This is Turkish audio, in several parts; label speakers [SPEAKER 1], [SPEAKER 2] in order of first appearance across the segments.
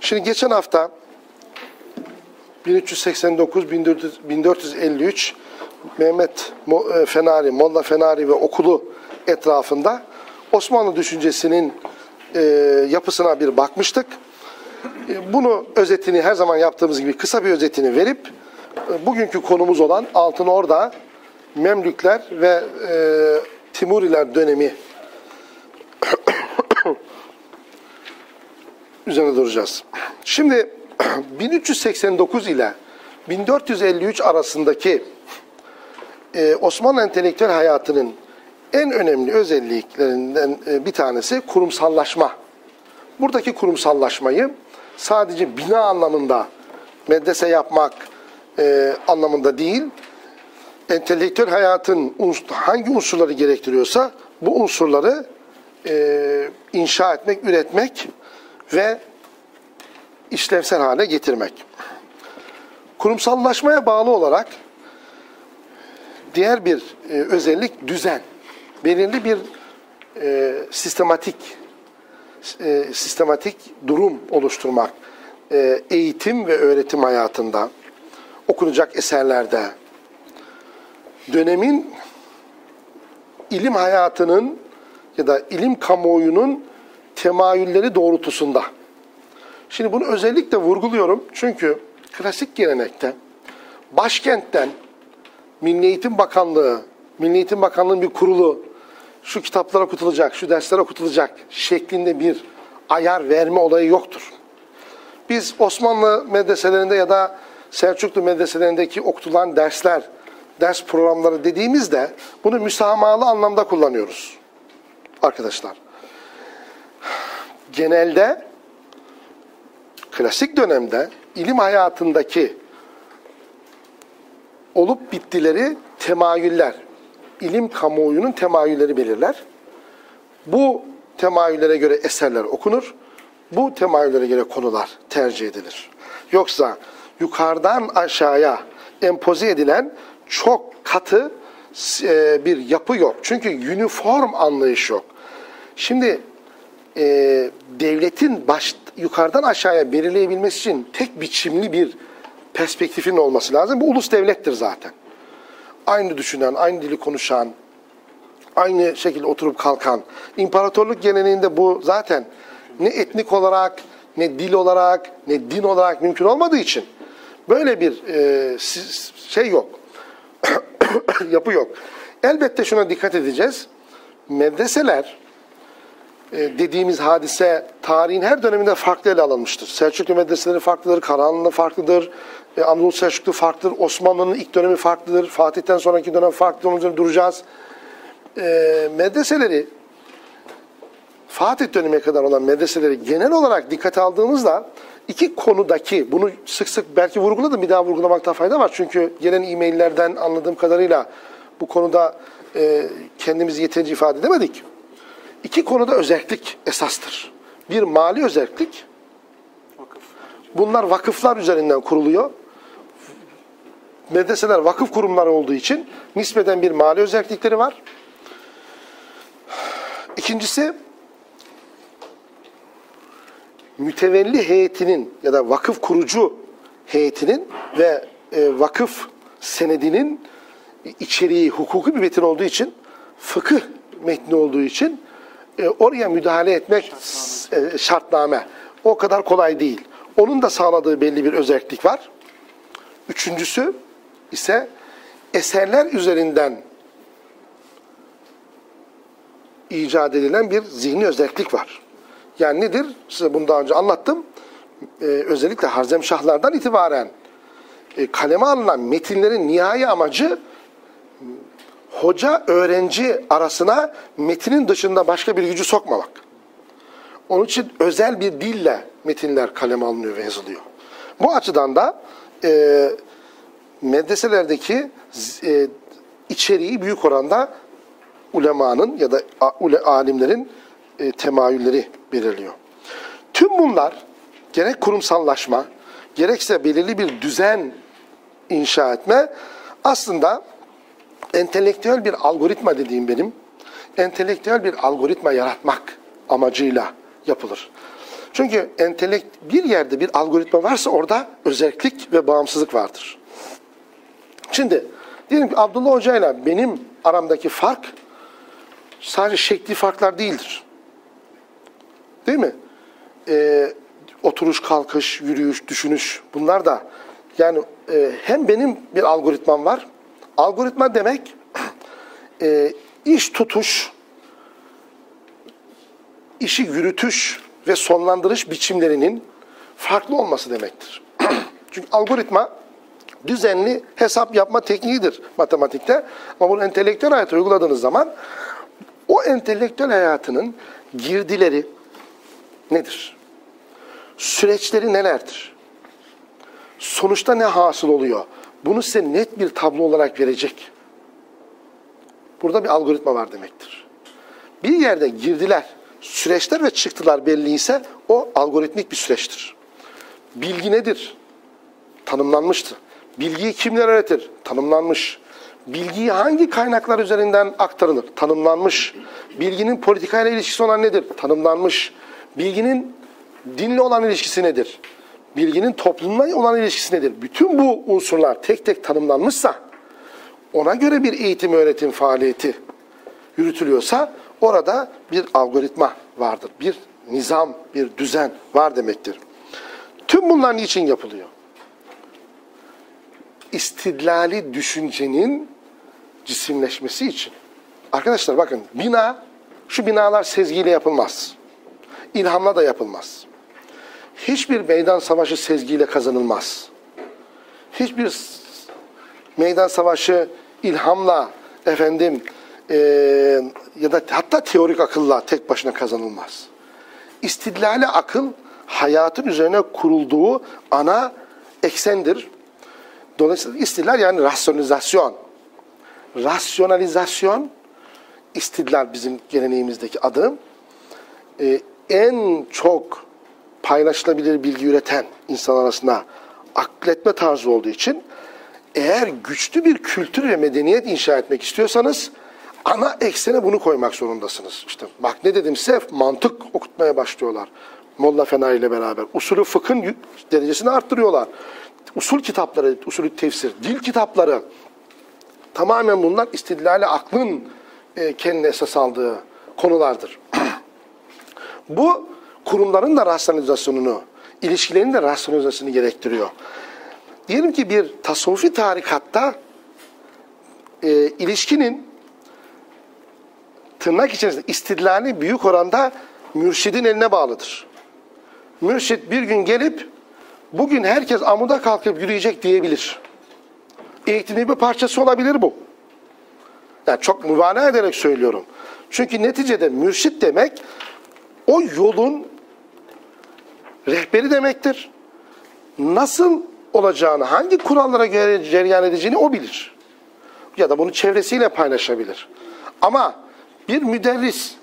[SPEAKER 1] Şimdi geçen hafta 1389-1453 Mehmet Mo- e, Fenari, Molla Fenari ve okulu etrafında Osmanlı düşüncesinin e, yapısına bir bakmıştık. E, bunu özetini her zaman yaptığımız gibi kısa bir özetini verip e, bugünkü konumuz olan Altın Orda, Memlükler ve e, Timuriler dönemi üzerine duracağız. Şimdi 1389 ile 1453 arasındaki e, Osmanlı entelektüel hayatının en önemli özelliklerinden e, bir tanesi kurumsallaşma. Buradaki kurumsallaşmayı sadece bina anlamında medrese yapmak e, anlamında değil, entelektüel hayatın hangi unsurları gerektiriyorsa bu unsurları e, inşa etmek, üretmek ve işlevsel hale getirmek. Kurumsallaşmaya bağlı olarak diğer bir e, özellik düzen. Belirli bir e, sistematik e, sistematik durum oluşturmak. E, eğitim ve öğretim hayatında, okunacak eserlerde, dönemin ilim hayatının ya da ilim kamuoyunun temayülleri doğrultusunda. Şimdi bunu özellikle vurguluyorum çünkü klasik gelenekte başkentten Milli Eğitim Bakanlığı, Milli Eğitim Bakanlığı'nın bir kurulu şu kitaplar okutulacak, şu dersler okutulacak şeklinde bir ayar verme olayı yoktur. Biz Osmanlı medreselerinde ya da Selçuklu medreselerindeki okutulan dersler, ders programları dediğimizde bunu müsamahalı anlamda kullanıyoruz arkadaşlar. Genelde klasik dönemde ilim hayatındaki olup bittileri temayüller, ilim kamuoyunun temayülleri belirler. Bu temayüllere göre eserler okunur. Bu temayüllere göre konular tercih edilir. Yoksa yukarıdan aşağıya empoze edilen çok katı e, bir yapı yok. Çünkü uniform anlayış yok. Şimdi e, devletin baş, yukarıdan aşağıya belirleyebilmesi için tek biçimli bir perspektifin olması lazım. Bu ulus devlettir zaten. Aynı düşünen, aynı dili konuşan, aynı şekilde oturup kalkan. İmparatorluk geleneğinde bu zaten ne etnik olarak, ne dil olarak, ne din olarak mümkün olmadığı için böyle bir e, şey yok. Yapı yok. Elbette şuna dikkat edeceğiz. Medreseler dediğimiz hadise tarihin her döneminde farklı ele alınmıştır. Selçuklu medreseleri farklıdır, Karahanlı farklıdır, e, Anadolu Selçuklu farklıdır, Osmanlı'nın ilk dönemi farklıdır, Fatih'ten sonraki dönem farklı onun üzerine duracağız. E, medreseleri, Fatih dönemine kadar olan medreseleri genel olarak dikkate aldığımızda iki konudaki, bunu sık sık belki vurguladım bir daha vurgulamakta fayda var. Çünkü gelen e-maillerden anladığım kadarıyla bu konuda e, kendimizi yeterince ifade edemedik. İki konuda özellik esastır. Bir mali özellik. Bunlar vakıflar üzerinden kuruluyor. Medreseler vakıf kurumları olduğu için nispeten bir mali özellikleri var. İkincisi mütevelli heyetinin ya da vakıf kurucu heyetinin ve e, vakıf senedinin içeriği hukuki bir metin olduğu için fıkıh metni olduğu için e, oraya müdahale etmek şartname. Şartname. O kadar kolay değil. Onun da sağladığı belli bir özellik var. Üçüncüsü ise eserler üzerinden icat edilen bir zihni özellik var. Yani nedir? Size bunu daha önce anlattım. Ee, özellikle Harzemşahlardan itibaren e, kaleme alınan metinlerin nihai amacı hoca öğrenci arasına metinin dışında başka bir gücü sokmamak. Onun için özel bir dille metinler kaleme alınıyor ve yazılıyor. Bu açıdan da e, medreselerdeki e, içeriği büyük oranda ulemanın ya da alimlerin e, temayülleri belirliyor. Tüm bunlar gerek kurumsallaşma, gerekse belirli bir düzen inşa etme aslında entelektüel bir algoritma dediğim benim, entelektüel bir algoritma yaratmak amacıyla yapılır. Çünkü entelekt bir yerde bir algoritma varsa orada özellik ve bağımsızlık vardır. Şimdi diyelim ki Abdullah Hoca ile benim aramdaki fark sadece şekli farklar değildir. Değil mi? Ee, oturuş, kalkış, yürüyüş, düşünüş bunlar da yani e, hem benim bir algoritmam var. Algoritma demek e, iş tutuş, işi yürütüş ve sonlandırış biçimlerinin farklı olması demektir. Çünkü algoritma düzenli hesap yapma tekniğidir matematikte. Ama bunu entelektüel hayata uyguladığınız zaman o entelektüel hayatının girdileri nedir? Süreçleri nelerdir? Sonuçta ne hasıl oluyor? Bunu size net bir tablo olarak verecek. Burada bir algoritma var demektir. Bir yerde girdiler, süreçler ve çıktılar belli ise o algoritmik bir süreçtir. Bilgi nedir? Tanımlanmıştı. Bilgiyi kimler öğretir? Tanımlanmış. Bilgiyi hangi kaynaklar üzerinden aktarılır? Tanımlanmış. Bilginin politikayla ilişkisi olan nedir? Tanımlanmış. Bilginin dinle olan ilişkisi nedir? Bilginin toplumla olan ilişkisi nedir? Bütün bu unsurlar tek tek tanımlanmışsa, ona göre bir eğitim öğretim faaliyeti yürütülüyorsa orada bir algoritma vardır. Bir nizam, bir düzen var demektir. Tüm bunlar niçin yapılıyor? istidlali düşüncenin cisimleşmesi için. Arkadaşlar bakın bina, şu binalar sezgiyle yapılmaz. İlhamla da yapılmaz. Hiçbir meydan savaşı sezgiyle kazanılmaz. Hiçbir meydan savaşı ilhamla, efendim e, ya da hatta teorik akılla tek başına kazanılmaz. İstidlali akıl hayatın üzerine kurulduğu ana eksendir. Dolayısıyla istidlal yani rasyonalizasyon. Rasyonalizasyon, istidlal bizim geleneğimizdeki adı. Ee, en çok paylaşılabilir bilgi üreten insan arasında akletme tarzı olduğu için eğer güçlü bir kültür ve medeniyet inşa etmek istiyorsanız ana eksene bunu koymak zorundasınız. İşte bak ne dedim size mantık okutmaya başlıyorlar. Molla Fena ile beraber. Usulü fıkhın derecesini arttırıyorlar usul kitapları, usulü tefsir, dil kitapları tamamen bunlar istidlali aklın e, kendine esas aldığı konulardır. Bu kurumların da rasyonizasyonunu, ilişkilerin de rasyonizasyonunu gerektiriyor. Diyelim ki bir tasavvufi tarikatta e, ilişkinin tırnak içerisinde istidlali büyük oranda mürşidin eline bağlıdır. Mürşid bir gün gelip Bugün herkes amuda kalkıp yürüyecek diyebilir. Eğitimin bir parçası olabilir bu. Yani çok mübalağa ederek söylüyorum. Çünkü neticede mürşit demek o yolun rehberi demektir. Nasıl olacağını, hangi kurallara göre cereyan edeceğini o bilir. Ya da bunu çevresiyle paylaşabilir. Ama bir müderris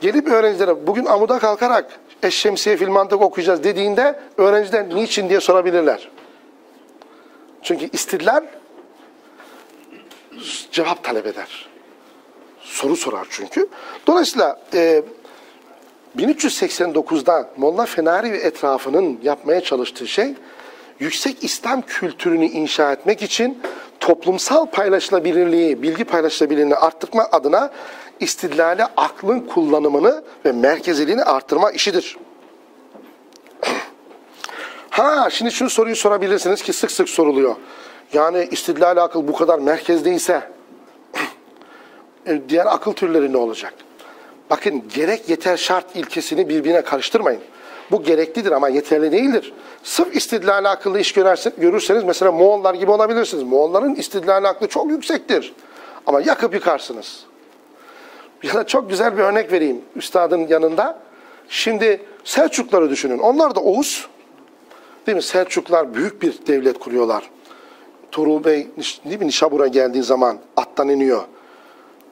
[SPEAKER 1] gelip öğrencilere bugün amuda kalkarak Eşşemsiye fil mantık okuyacağız dediğinde öğrenciler niçin diye sorabilirler. Çünkü istidlal cevap talep eder. Soru sorar çünkü. Dolayısıyla e, 1389'da Molla Fenari ve etrafının yapmaya çalıştığı şey yüksek İslam kültürünü inşa etmek için toplumsal paylaşılabilirliği, bilgi paylaşılabilirliğini arttırma adına istidlale aklın kullanımını ve merkeziliğini arttırma işidir. ha şimdi şunu soruyu sorabilirsiniz ki sık sık soruluyor. Yani istidlal akıl bu kadar merkezdeyse e, diğer akıl türleri ne olacak? Bakın gerek yeter şart ilkesini birbirine karıştırmayın. Bu gereklidir ama yeterli değildir. Sırf istidlal akıllı iş görürseniz mesela Moğollar gibi olabilirsiniz. Moğolların istidlal aklı çok yüksektir. Ama yakıp yıkarsınız. Ya da çok güzel bir örnek vereyim üstadın yanında. Şimdi Selçukları düşünün. Onlar da Oğuz. Değil mi? Selçuklar büyük bir devlet kuruyorlar. Tuğrul Bey değil mi? Nişabur'a geldiği zaman attan iniyor.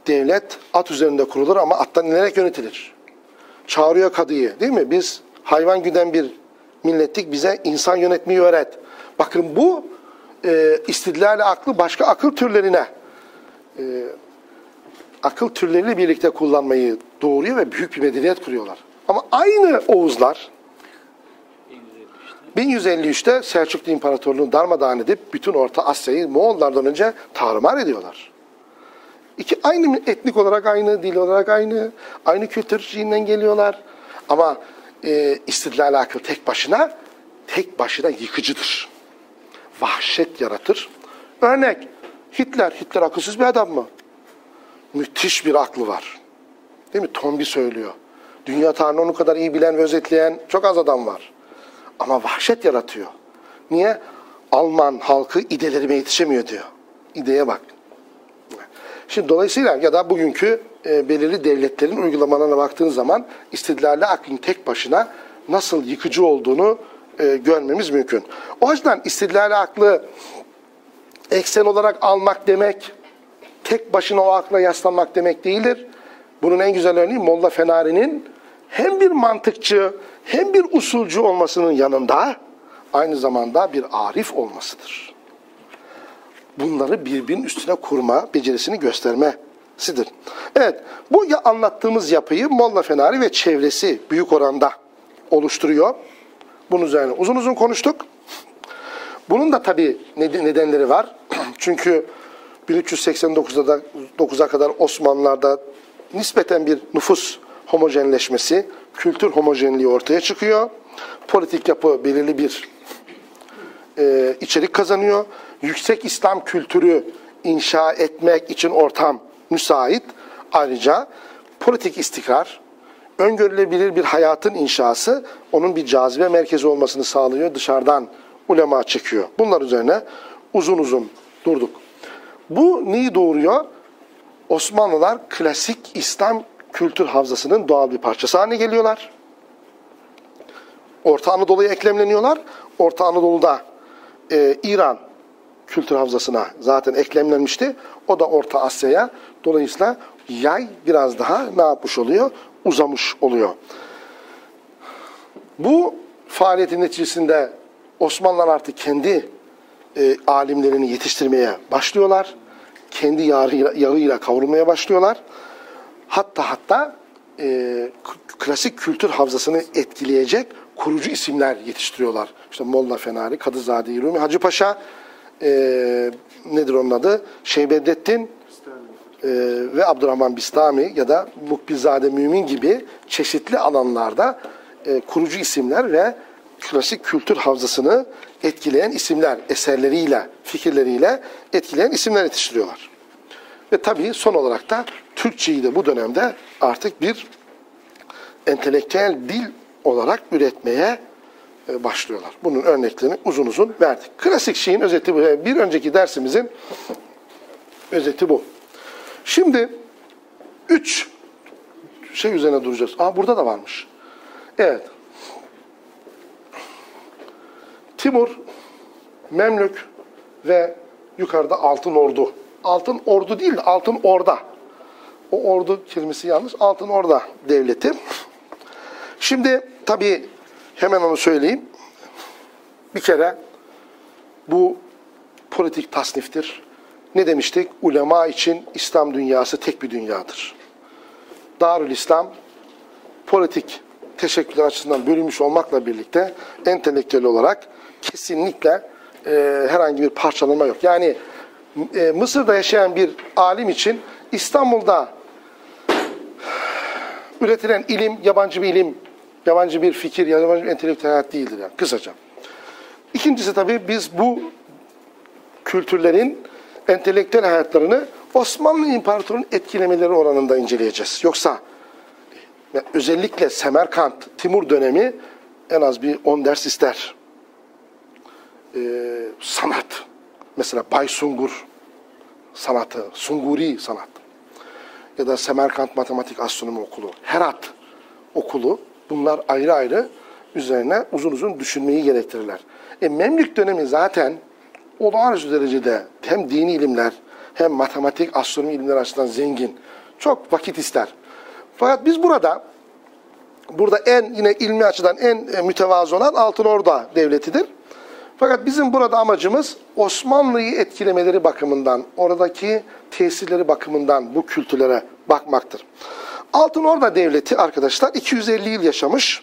[SPEAKER 1] Devlet at üzerinde kurulur ama attan inerek yönetilir. Çağırıyor kadıyı değil mi? Biz hayvan güden bir millettik bize insan yönetmeyi öğret. Bakın bu e, istidlal aklı başka akıl türlerine e, akıl türleriyle birlikte kullanmayı doğuruyor ve büyük bir medeniyet kuruyorlar. Ama aynı Oğuzlar, 1153'te Selçuklu İmparatorluğu'nu darmadağın edip bütün Orta Asya'yı Moğollardan önce tarumar ediyorlar. İki aynı etnik olarak aynı, dil olarak aynı, aynı kültür şeyinden geliyorlar. Ama e, istidlal akıl tek başına, tek başına yıkıcıdır. Vahşet yaratır. Örnek, Hitler. Hitler akılsız bir adam mı? Müthiş bir aklı var. Değil mi? Tombi söylüyor. Dünya tarihini onu kadar iyi bilen ve özetleyen çok az adam var. Ama vahşet yaratıyor. Niye? Alman halkı idelerime yetişemiyor diyor. İdeye bak. Şimdi dolayısıyla ya da bugünkü e, belirli devletlerin uygulamalarına baktığın zaman istidlalli aklın tek başına nasıl yıkıcı olduğunu e, görmemiz mümkün. O açıdan istidlalli aklı eksen olarak almak demek, tek başına o akla yaslanmak demek değildir. Bunun en güzel örneği Molla Fenari'nin hem bir mantıkçı hem bir usulcu olmasının yanında aynı zamanda bir arif olmasıdır. Bunları birbirinin üstüne kurma becerisini göstermesidir. Evet, bu ya anlattığımız yapıyı Molla Fenari ve çevresi büyük oranda oluşturuyor. Bunun üzerine uzun uzun konuştuk. Bunun da tabii nedenleri var. Çünkü 1389'da da 9'a kadar Osmanlılar'da nispeten bir nüfus homojenleşmesi, kültür homojenliği ortaya çıkıyor. Politik yapı belirli bir e, içerik kazanıyor. Yüksek İslam kültürü inşa etmek için ortam müsait. Ayrıca politik istikrar, öngörülebilir bir hayatın inşası onun bir cazibe merkezi olmasını sağlıyor. Dışarıdan ulema çekiyor. Bunlar üzerine uzun uzun durduk. Bu neyi doğuruyor? Osmanlılar klasik İslam kültür havzasının doğal bir parçası haline geliyorlar. Orta Anadolu'ya eklemleniyorlar. Orta Anadolu'da e, İran kültür havzasına zaten eklemlenmişti. O da Orta Asya'ya. Dolayısıyla yay biraz daha ne yapmış oluyor? Uzamış oluyor. Bu faaliyetin neticesinde Osmanlılar artık kendi e, alimlerini yetiştirmeye başlıyorlar. Kendi yağıyla, yağıyla kavrulmaya başlıyorlar. Hatta hatta e, klasik kültür havzasını etkileyecek kurucu isimler yetiştiriyorlar. İşte Molla Fenari, Kadızade Rumi, Hacı Paşa, e, nedir onun adı? Şeybedettin e, ve Abdurrahman Bistami ya da Mukbilzade Mümin gibi çeşitli alanlarda e, kurucu isimler ve klasik kültür havzasını etkileyen isimler, eserleriyle, fikirleriyle etkileyen isimler yetiştiriyorlar. Ve tabii son olarak da Türkçeyi de bu dönemde artık bir entelektüel dil olarak üretmeye başlıyorlar. Bunun örneklerini uzun uzun verdik. Klasik şeyin özeti bu. Bir önceki dersimizin özeti bu. Şimdi üç şey üzerine duracağız. Aa burada da varmış. Evet. Timur, Memlük ve yukarıda Altın Ordu. Altın Ordu değil de Altın Orda. O ordu kelimesi yanlış. Altın Orda devleti. Şimdi tabii hemen onu söyleyeyim. Bir kere bu politik tasniftir. Ne demiştik? Ulema için İslam dünyası tek bir dünyadır. Darül İslam politik teşekkürler açısından bölünmüş olmakla birlikte entelektüel olarak kesinlikle e, herhangi bir parçalama yok. Yani e, Mısır'da yaşayan bir alim için İstanbul'da üretilen ilim yabancı bir ilim, yabancı bir fikir, yabancı bir entelektüel hayat değildir yani kısaca. İkincisi tabii biz bu kültürlerin entelektüel hayatlarını Osmanlı İmparatorluğu'nun etkilemeleri oranında inceleyeceğiz. Yoksa özellikle Semerkant, Timur dönemi en az bir 10 ders ister. Ee, sanat, mesela Baysungur sanatı, Sunguri sanat ya da Semerkant Matematik Astronomi Okulu, Herat Okulu bunlar ayrı ayrı üzerine uzun uzun düşünmeyi gerektirirler. E, Memlük dönemi zaten olağanüstü derecede hem dini ilimler hem matematik, astronomi ilimleri açısından zengin. Çok vakit ister. Fakat biz burada burada en yine ilmi açıdan en e, mütevazı olan Altın Orda Devleti'dir. Fakat bizim burada amacımız Osmanlı'yı etkilemeleri bakımından, oradaki tesirleri bakımından bu kültürlere bakmaktır. Altın Orda Devleti arkadaşlar 250 yıl yaşamış.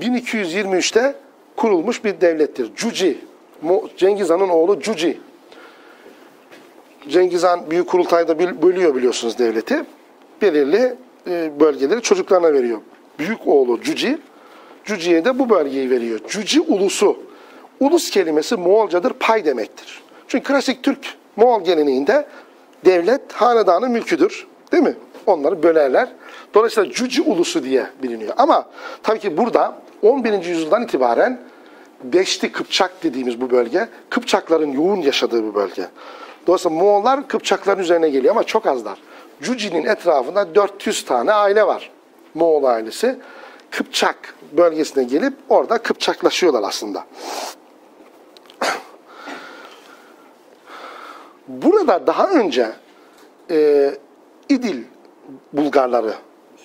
[SPEAKER 1] 1223'te kurulmuş bir devlettir. Cuci, Cengiz Han'ın oğlu Cuci. Cengiz Han Büyük Kurultay'da bölüyor biliyorsunuz devleti. Belirli e, bölgeleri çocuklarına veriyor. Büyük oğlu Cuci, Cuci'ye de bu bölgeyi veriyor. Cuci ulusu. Ulus kelimesi Moğolcadır, pay demektir. Çünkü klasik Türk Moğol geleneğinde devlet hanedanın mülküdür. Değil mi? Onları bölerler. Dolayısıyla Cüci ulusu diye biliniyor. Ama tabii ki burada 11. yüzyıldan itibaren Beşti Kıpçak dediğimiz bu bölge, Kıpçakların yoğun yaşadığı bir bölge. Dolayısıyla Moğollar Kıpçakların üzerine geliyor ama çok azlar. Cüci'nin etrafında 400 tane aile var. Moğol ailesi. Kıpçak bölgesine gelip orada Kıpçaklaşıyorlar aslında. Burada daha önce e, İdil Bulgarları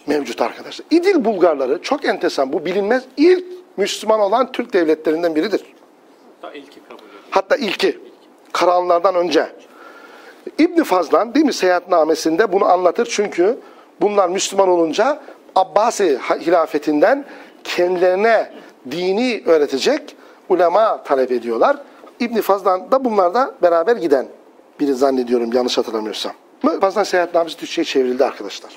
[SPEAKER 1] mevcut arkadaşlar. İdil Bulgarları çok enteresan. Bu bilinmez ilk Müslüman olan Türk devletlerinden biridir.
[SPEAKER 2] Hatta ilki kabul ediyor.
[SPEAKER 1] Hatta ilki. Karahanlardan önce. İbn Fazlan değil mi seyahatnamesinde bunu anlatır. Çünkü bunlar Müslüman olunca Abbasi hilafetinden kendilerine dini öğretecek ulema talep ediyorlar. İbn Fazlan da bunlarda beraber giden biri zannediyorum yanlış hatırlamıyorsam. Fazlan seyahatnamesi Türkçe'ye çevrildi arkadaşlar.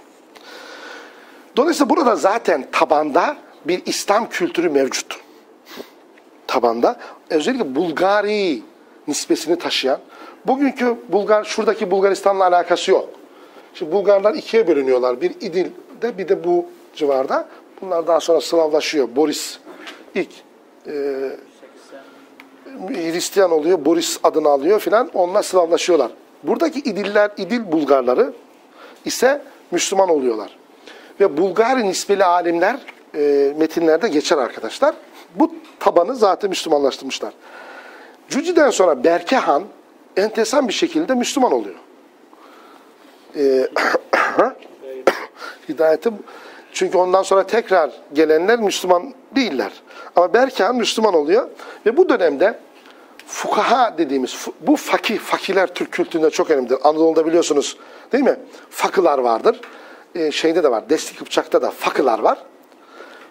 [SPEAKER 1] Dolayısıyla burada zaten tabanda bir İslam kültürü mevcut. Tabanda özellikle Bulgari nispesini taşıyan, bugünkü Bulgar, şuradaki Bulgaristan'la alakası yok. Şimdi Bulgarlar ikiye bölünüyorlar. Bir İdil'de bir de bu civarda. Bunlar daha sonra Slavlaşıyor. Boris ilk e, Hristiyan oluyor, Boris adını alıyor filan. Onlar Slavlaşıyorlar. Buradaki İdiller, İdil Bulgarları ise Müslüman oluyorlar. Ve Bulgari nispeli alimler e, metinlerde geçer arkadaşlar. Bu tabanı zaten Müslümanlaştırmışlar. Cüci'den sonra Berke Han entesan bir şekilde Müslüman oluyor. E, hidayeti çünkü ondan sonra tekrar gelenler Müslüman değiller. Ama Berke Han Müslüman oluyor ve bu dönemde fukaha dediğimiz bu fakih, fakirler Türk kültüründe çok önemlidir. Anadolu'da biliyorsunuz değil mi? Fakılar vardır. Ee, şeyde de var. Destek Kıpçak'ta da fakılar var.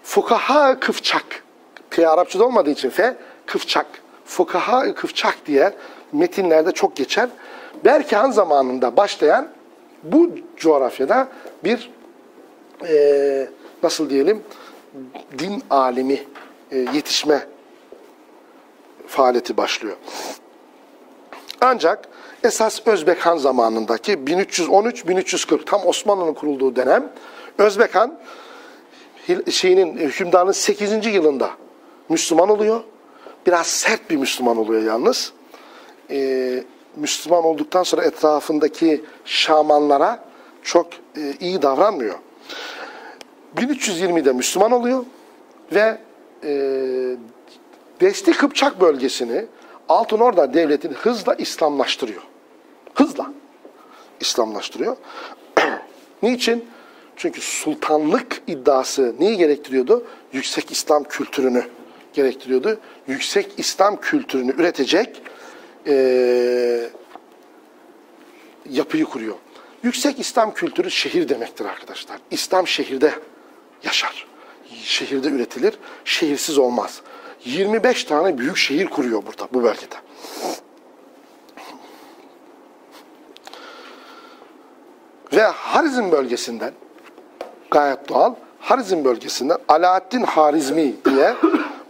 [SPEAKER 1] Fukaha Kıpçak. P Arapçada olmadığı için F Kıpçak. Fukaha Kıpçak diye metinlerde çok geçer. Berkhan zamanında başlayan bu coğrafyada bir e, nasıl diyelim din alimi e, yetişme faaliyeti başlıyor. Ancak esas Özbek Han zamanındaki 1313-1340 tam Osmanlı'nın kurulduğu dönem Özbek Han şeyinin hükümdarının 8. yılında Müslüman oluyor. Biraz sert bir Müslüman oluyor yalnız. Ee, Müslüman olduktan sonra etrafındaki şamanlara çok e, iyi davranmıyor. 1320'de Müslüman oluyor ve e, Desti Kıpçak bölgesini Altın Orda Devleti'ni hızla İslamlaştırıyor. Hızla İslamlaştırıyor. Niçin? Çünkü sultanlık iddiası neyi gerektiriyordu? Yüksek İslam kültürünü gerektiriyordu. Yüksek İslam kültürünü üretecek e, yapıyı kuruyor. Yüksek İslam kültürü şehir demektir arkadaşlar. İslam şehirde yaşar. Şehirde üretilir. Şehirsiz olmaz. 25 tane büyük şehir kuruyor burada bu bölgede. Ve Harizm bölgesinden gayet doğal Harizm bölgesinden Alaaddin Harizmi diye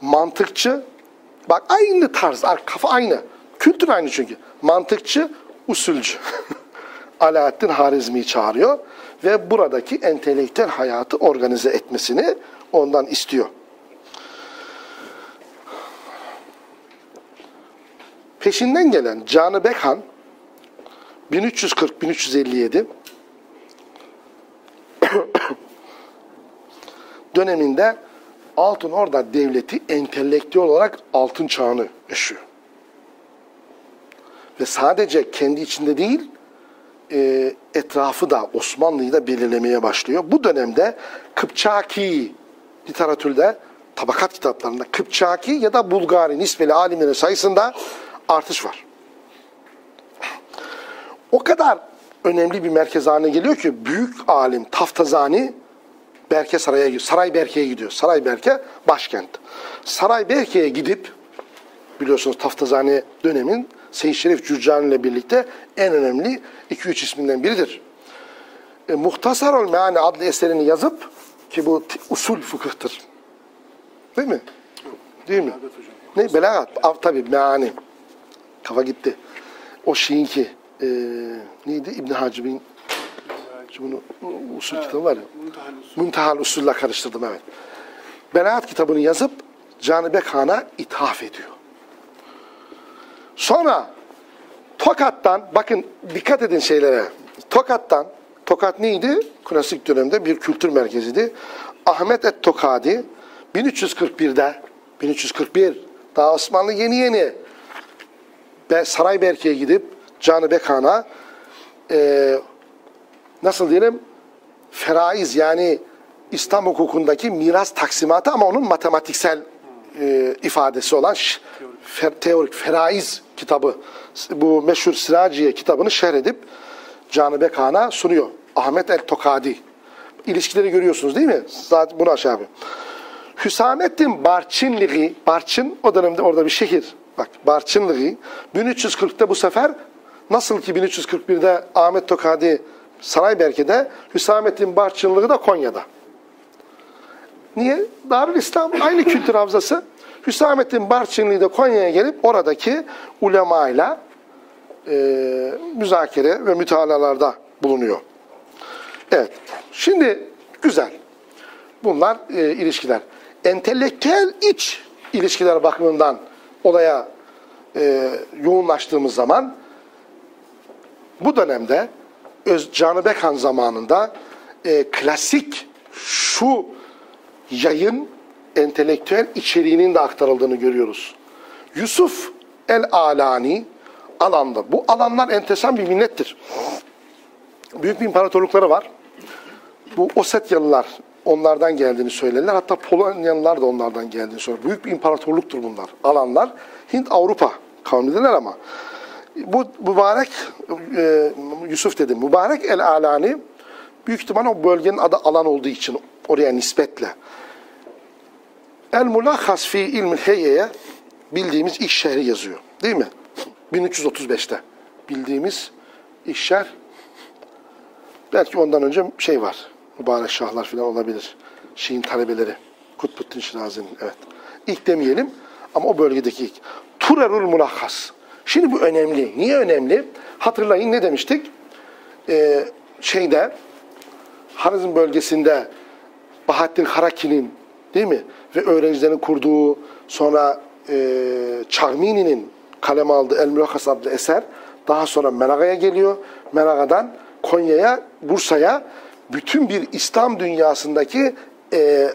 [SPEAKER 1] mantıkçı bak aynı tarz kafa aynı kültür aynı çünkü mantıkçı usulcü Alaaddin Harizmi'yi çağırıyor ve buradaki entelektüel hayatı organize etmesini ondan istiyor. Peşinden gelen Canı Bekhan 1340-1357 döneminde Altın Orda Devleti entelektüel olarak altın çağını yaşıyor. Ve sadece kendi içinde değil, e, etrafı da Osmanlı'yı da belirlemeye başlıyor. Bu dönemde Kıpçaki literatürde, tabakat kitaplarında Kıpçaki ya da Bulgari nispeli alimlerin sayısında artış var. O kadar önemli bir merkez haline geliyor ki büyük alim Taftazani Berke Saray'a gidiyor. Saray Berke'ye gidiyor. Saray Berke başkent. Saray Berke'ye gidip biliyorsunuz Taftazani dönemin Seyyid Şerif Cürcani ile birlikte en önemli 2-3 isminden biridir. E, Muhtasarul Meani adlı eserini yazıp ki bu usul fıkıhtır. Değil mi? Değil mi? Ne? Belagat. Tabii meani. Kafa gitti. O şeyinki e, neydi? İbn Hacib'in bunu usul kitabı var ya. Muntahal usulle karıştırdım evet. Belaat kitabını yazıp Canibek Han'a ithaf ediyor. Sonra Tokat'tan, bakın dikkat edin şeylere. Tokat'tan, Tokat neydi? Klasik dönemde bir kültür merkeziydi. Ahmet et Tokadi 1341'de, 1341, daha Osmanlı yeni yeni Sarayberke'ye gidip Canibek Han'a e, nasıl diyelim feraiz yani İslam hukukundaki miras taksimatı ama onun matematiksel e, ifadesi olan fer- teorik feraiz kitabı bu meşhur Siraciye kitabını şerh edip Canibek Han'a sunuyor. Ahmet el Tokadi. İlişkileri görüyorsunuz değil mi? Zaten bunu aşağı yapıyor. Hüsamettin Barçınlığı, Barçın o dönemde orada bir şehir. Bak Barçınlığı 1340'ta bu sefer nasıl ki 1341'de Ahmet Tokadi Sarayberke'de Hüsamettin Barçınlığı da Konya'da. Niye? Darül İslam aynı kültür havzası. Hüsamettin Barçınlığı da Konya'ya gelip oradaki ulemayla e, müzakere ve mütalalarda bulunuyor. Evet. Şimdi güzel. Bunlar e, ilişkiler. Entelektüel iç ilişkiler bakımından olaya e, yoğunlaştığımız zaman bu dönemde Öz, Canı Bekan zamanında e, klasik şu yayın entelektüel içeriğinin de aktarıldığını görüyoruz. Yusuf el-Alani alanda. Bu alanlar enteresan bir millettir. Büyük bir imparatorlukları var. Bu Osetyalılar onlardan geldiğini söylerler. Hatta Polonyalılar da onlardan geldiğini söyler. Büyük bir imparatorluktur bunlar. Alanlar Hint Avrupa kavmidirler ama bu mübarek e, Yusuf dedim. Mübarek el Alani büyük ihtimal o bölgenin adı alan olduğu için oraya nispetle. El Mulahhas fi ilmil heyyeye bildiğimiz iş şehri yazıyor. Değil mi? 1335'te bildiğimiz iş şehir Belki ondan önce şey var. Mübarek şahlar falan olabilir. Şiin talebeleri. Kutbuddin Şirazi'nin. Evet. İlk demeyelim ama o bölgedeki ilk. Turerul Mulahhas. Şimdi bu önemli. Niye önemli? Hatırlayın ne demiştik? Ee, şeyde Harizm bölgesinde Bahattin Haraki'nin değil mi? Ve öğrencilerin kurduğu sonra e, Çarmini'nin kaleme aldığı El Mülahhas adlı eser daha sonra Menaga'ya geliyor. Menaga'dan Konya'ya, Bursa'ya bütün bir İslam dünyasındaki e,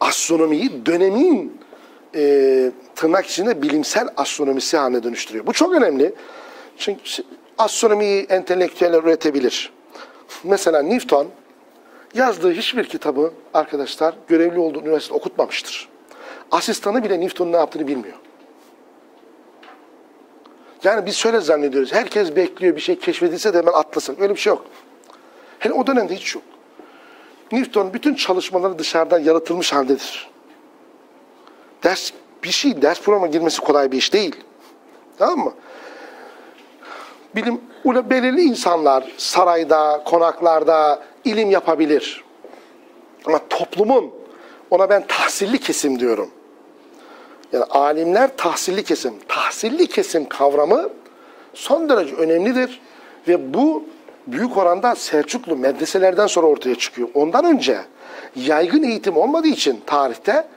[SPEAKER 1] astronomiyi dönemin e, tırnak içinde bilimsel astronomisi haline dönüştürüyor. Bu çok önemli. Çünkü astronomiyi entelektüeller üretebilir. Mesela Newton yazdığı hiçbir kitabı arkadaşlar görevli olduğu üniversite okutmamıştır. Asistanı bile Newton'un ne yaptığını bilmiyor. Yani biz şöyle zannediyoruz. Herkes bekliyor bir şey keşfedilse de hemen atlasın. Öyle bir şey yok. Hele o dönemde hiç yok. Newton bütün çalışmaları dışarıdan yaratılmış haldedir. Ders bir şey ders programa girmesi kolay bir iş değil. Tamam mı? Bilim belirli insanlar sarayda, konaklarda ilim yapabilir. Ama toplumun ona ben tahsilli kesim diyorum. Yani alimler tahsilli kesim. Tahsilli kesim kavramı son derece önemlidir ve bu büyük oranda Selçuklu medreselerden sonra ortaya çıkıyor. Ondan önce yaygın eğitim olmadığı için tarihte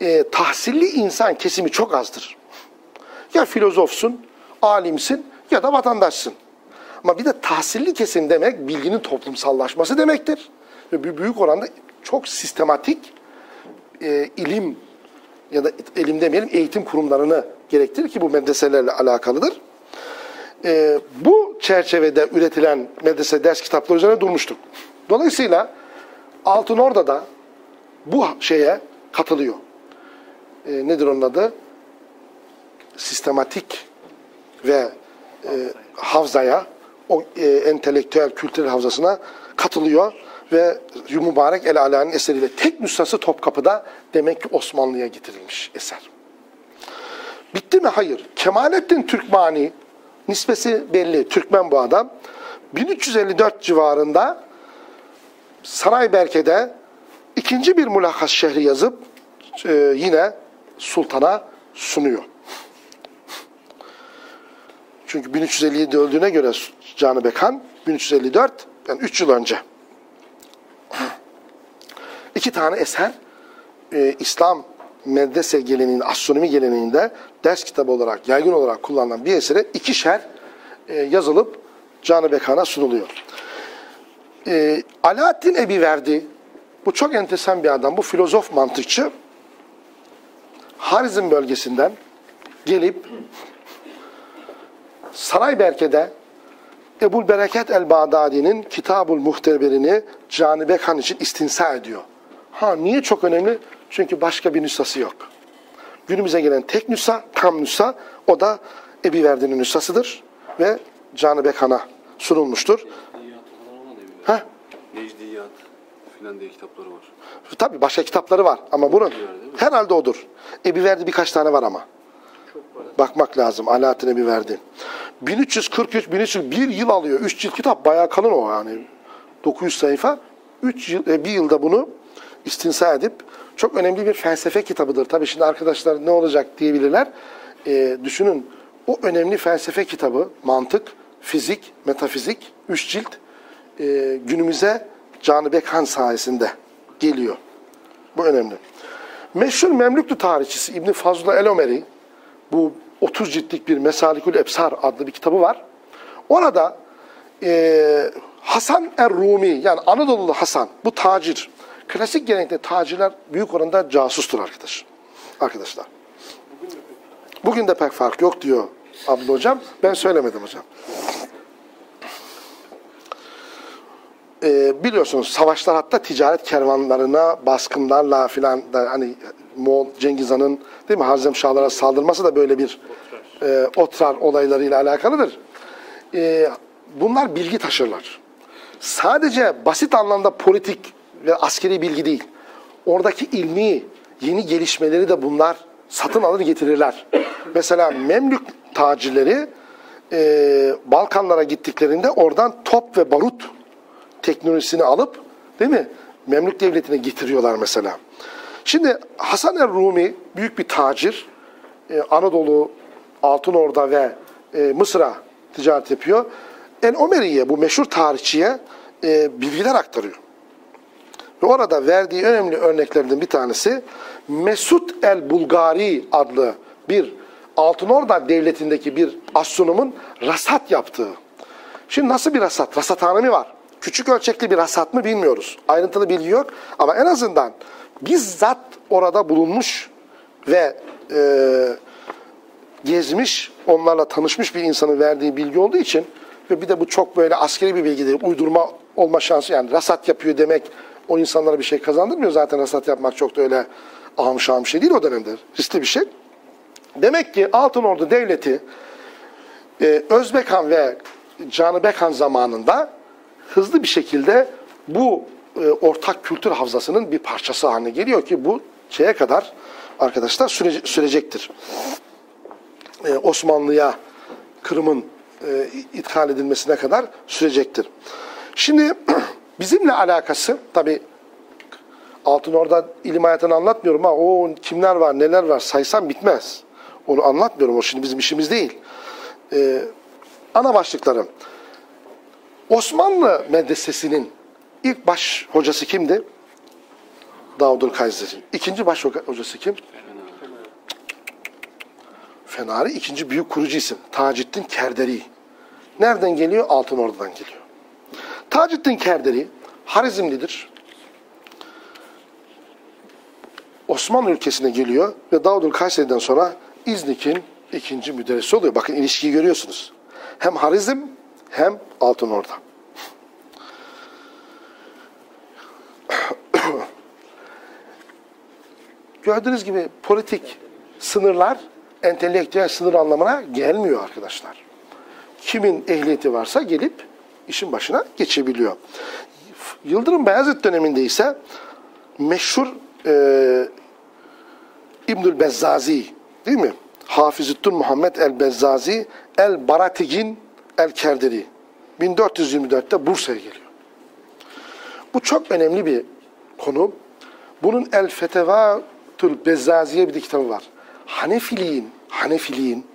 [SPEAKER 1] e, tahsilli insan kesimi çok azdır. Ya filozofsun, alimsin ya da vatandaşsın. Ama bir de tahsilli kesim demek bilginin toplumsallaşması demektir. Ve büyük oranda çok sistematik e, ilim ya da elim demeyelim eğitim kurumlarını gerektirir ki bu medreselerle alakalıdır. E, bu çerçevede üretilen medrese ders kitapları üzerine durmuştuk. Dolayısıyla Altın Orda da bu şeye katılıyor. E, nedir onun adı? Sistematik ve e, havzaya, o e, entelektüel kültürel havzasına katılıyor ve mübarek El Ala'nın eseriyle tek nüshası Topkapı'da demek ki Osmanlı'ya getirilmiş eser. Bitti mi? Hayır. Kemalettin Türkmani nispesi belli. Türkmen bu adam. 1354 civarında Sarayberke'de ikinci bir mulakas şehri yazıp e, yine sultana sunuyor. Çünkü 1357 öldüğüne göre Canı Bekan 1354 yani 3 yıl önce. İki tane eser e, İslam medrese geleneğinin, astronomi geleneğinde ders kitabı olarak, yaygın olarak kullanılan bir esere ikişer e, yazılıp Canı Bekan'a sunuluyor. E, Alaaddin Ebi Verdi, bu çok enteresan bir adam, bu filozof mantıkçı. Harizm bölgesinden gelip Sarayberke'de Ebul Bereket el-Bağdadi'nin Kitabul Muhteberini Cani Bekan için istinsa ediyor. Ha niye çok önemli? Çünkü başka bir nüshası yok. Günümüze gelen tek nüsha, tam nüsha, o da Ebi Verdi'nin nüshasıdır ve Cani Bekan'a sunulmuştur. Ha?
[SPEAKER 3] Necdiyat filan diye kitapları var.
[SPEAKER 1] Tabii başka kitapları var ama bunun herhalde odur. Ebi Verdi birkaç tane var ama. Bakmak lazım. Alaaddin Ebi Verdi. 1343 1300 bir yıl alıyor. 3 cilt kitap bayağı kalın o yani. 900 sayfa. 3 yıl e, bir yılda bunu istinsa edip çok önemli bir felsefe kitabıdır. Tabii şimdi arkadaşlar ne olacak diyebilirler. E, düşünün o önemli felsefe kitabı mantık, fizik, metafizik 3 cilt e, günümüze Canı Bekhan sayesinde geliyor. Bu önemli. Meşhur Memlüklü tarihçisi İbni Fazla el-Ömeri bu 30 ciltlik bir Mesalikül Ebsar adlı bir kitabı var. Orada e, Hasan er-Rumi yani Anadolu'lu Hasan bu tacir. Klasik gelenekte tacirler büyük oranda casustur arkadaş. Arkadaşlar. Bugün de pek fark yok diyor Abdullah hocam. Ben söylemedim hocam. Ee, biliyorsunuz savaşlar hatta ticaret kervanlarına baskınlarla filan da hani Moğol Cengiz Han'ın değil mi Harzem Şahlara saldırması da böyle bir e, otrar olaylarıyla alakalıdır. E, bunlar bilgi taşırlar. Sadece basit anlamda politik ve askeri bilgi değil. Oradaki ilmi yeni gelişmeleri de bunlar satın alır getirirler. Mesela Memlük tacirleri e, Balkanlara gittiklerinde oradan top ve barut teknolojisini alıp değil mi? Memlük devletine getiriyorlar mesela. Şimdi Hasan el-Rumi büyük bir tacir. Ee, Anadolu, Altınorda ve e, Mısır'a ticaret yapıyor. El-Omeri'ye bu meşhur tarihçiye e, bilgiler aktarıyor. Ve orada verdiği önemli örneklerden bir tanesi Mesut el-Bulgari adlı bir Altınorda devletindeki bir astronomun rasat yaptığı. Şimdi nasıl bir rasat? Rasathane mi var? Küçük ölçekli bir hasat mı bilmiyoruz. Ayrıntılı bilgi yok. Ama en azından bizzat orada bulunmuş ve e, gezmiş, onlarla tanışmış bir insanın verdiği bilgi olduğu için ve bir de bu çok böyle askeri bir bilgi değil, uydurma olma şansı yani rasat yapıyor demek o insanlara bir şey kazandırmıyor. Zaten rasat yapmak çok da öyle ahım şey değil o dönemde. Riskli bir şey. Demek ki Altınordu Devleti e, Özbekan ve Canıbekan zamanında hızlı bir şekilde bu e, ortak kültür havzasının bir parçası haline geliyor ki bu şeye kadar arkadaşlar sürece, sürecektir. E, Osmanlı'ya Kırım'ın e, ithal edilmesine kadar sürecektir. Şimdi bizimle alakası tabi Altın orada ilim hayatını anlatmıyorum ama o kimler var neler var saysam bitmez. Onu anlatmıyorum o şimdi bizim işimiz değil. E, ana başlıklarım. Osmanlı medresesinin ilk baş hocası kimdi? Davudul Kayseri. İkinci baş hocası kim? Fenari. ikinci büyük kurucu isim. Taceddin Kerderi. Nereden geliyor? Altın Ordu'dan geliyor. Taceddin Kerderi Harizmlidir. Osmanlı ülkesine geliyor ve Davudul Kayseri'den sonra İznik'in ikinci müderrisi oluyor. Bakın ilişkiyi görüyorsunuz. Hem Harizm hem Altın Orda. Gördüğünüz gibi politik sınırlar entelektüel sınır anlamına gelmiyor arkadaşlar. Kimin ehliyeti varsa gelip işin başına geçebiliyor. Yıldırım Beyazıt döneminde ise meşhur e, İbnül Bezzazi değil mi? Hafizüddin Muhammed el-Bezzazi el-Baratigin el-Kerderi 1424'te Bursa'ya geliyor. Bu çok önemli bir konu. Bunun El Fetevatul Bezzaziye bir de kitabı var. Hanefiliğin, Hanefiliğin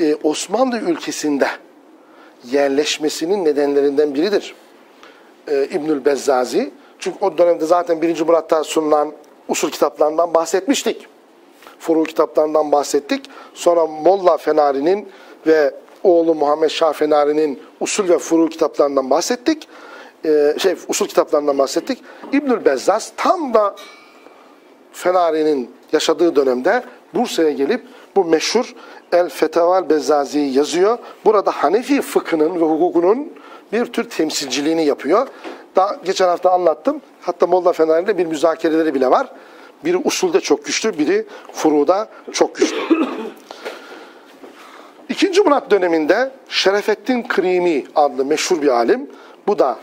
[SPEAKER 1] e, Osmanlı ülkesinde yerleşmesinin nedenlerinden biridir. E, İbnül Bezzazi. Çünkü o dönemde zaten 1. Murat'ta sunulan usul kitaplarından bahsetmiştik. Furu kitaplarından bahsettik. Sonra Molla Fenari'nin ve oğlu Muhammed Şah Fenari'nin usul ve furu kitaplarından bahsettik. Ee, şey usul kitaplarından bahsettik. İbnül Bezzaz tam da Fenari'nin yaşadığı dönemde Bursa'ya gelip bu meşhur El Feteval Bezzazi'yi yazıyor. Burada Hanefi fıkhının ve hukukunun bir tür temsilciliğini yapıyor. Daha geçen hafta anlattım. Hatta Molla Fenari'yle bir müzakereleri bile var. Biri usulde çok güçlü, biri furuda çok güçlü. İkinci Murat döneminde Şerefettin Krimi adlı meşhur bir alim. Bu da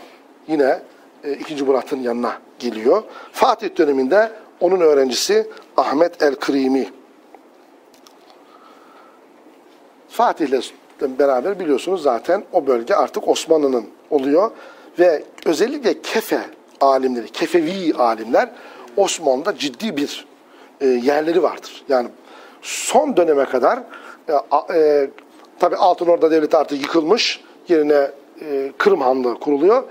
[SPEAKER 1] yine e, İkinci Murat'ın yanına geliyor. Fatih döneminde onun öğrencisi Ahmet el-Krimi. Fatih'le beraber biliyorsunuz zaten o bölge artık Osmanlı'nın oluyor. Ve özellikle Kefe alimleri, Kefevi alimler Osmanlı'da ciddi bir e, yerleri vardır. Yani son döneme kadar e, e, tabi Altınorda Devleti artık yıkılmış, yerine e, Kırım Hanlığı kuruluyor.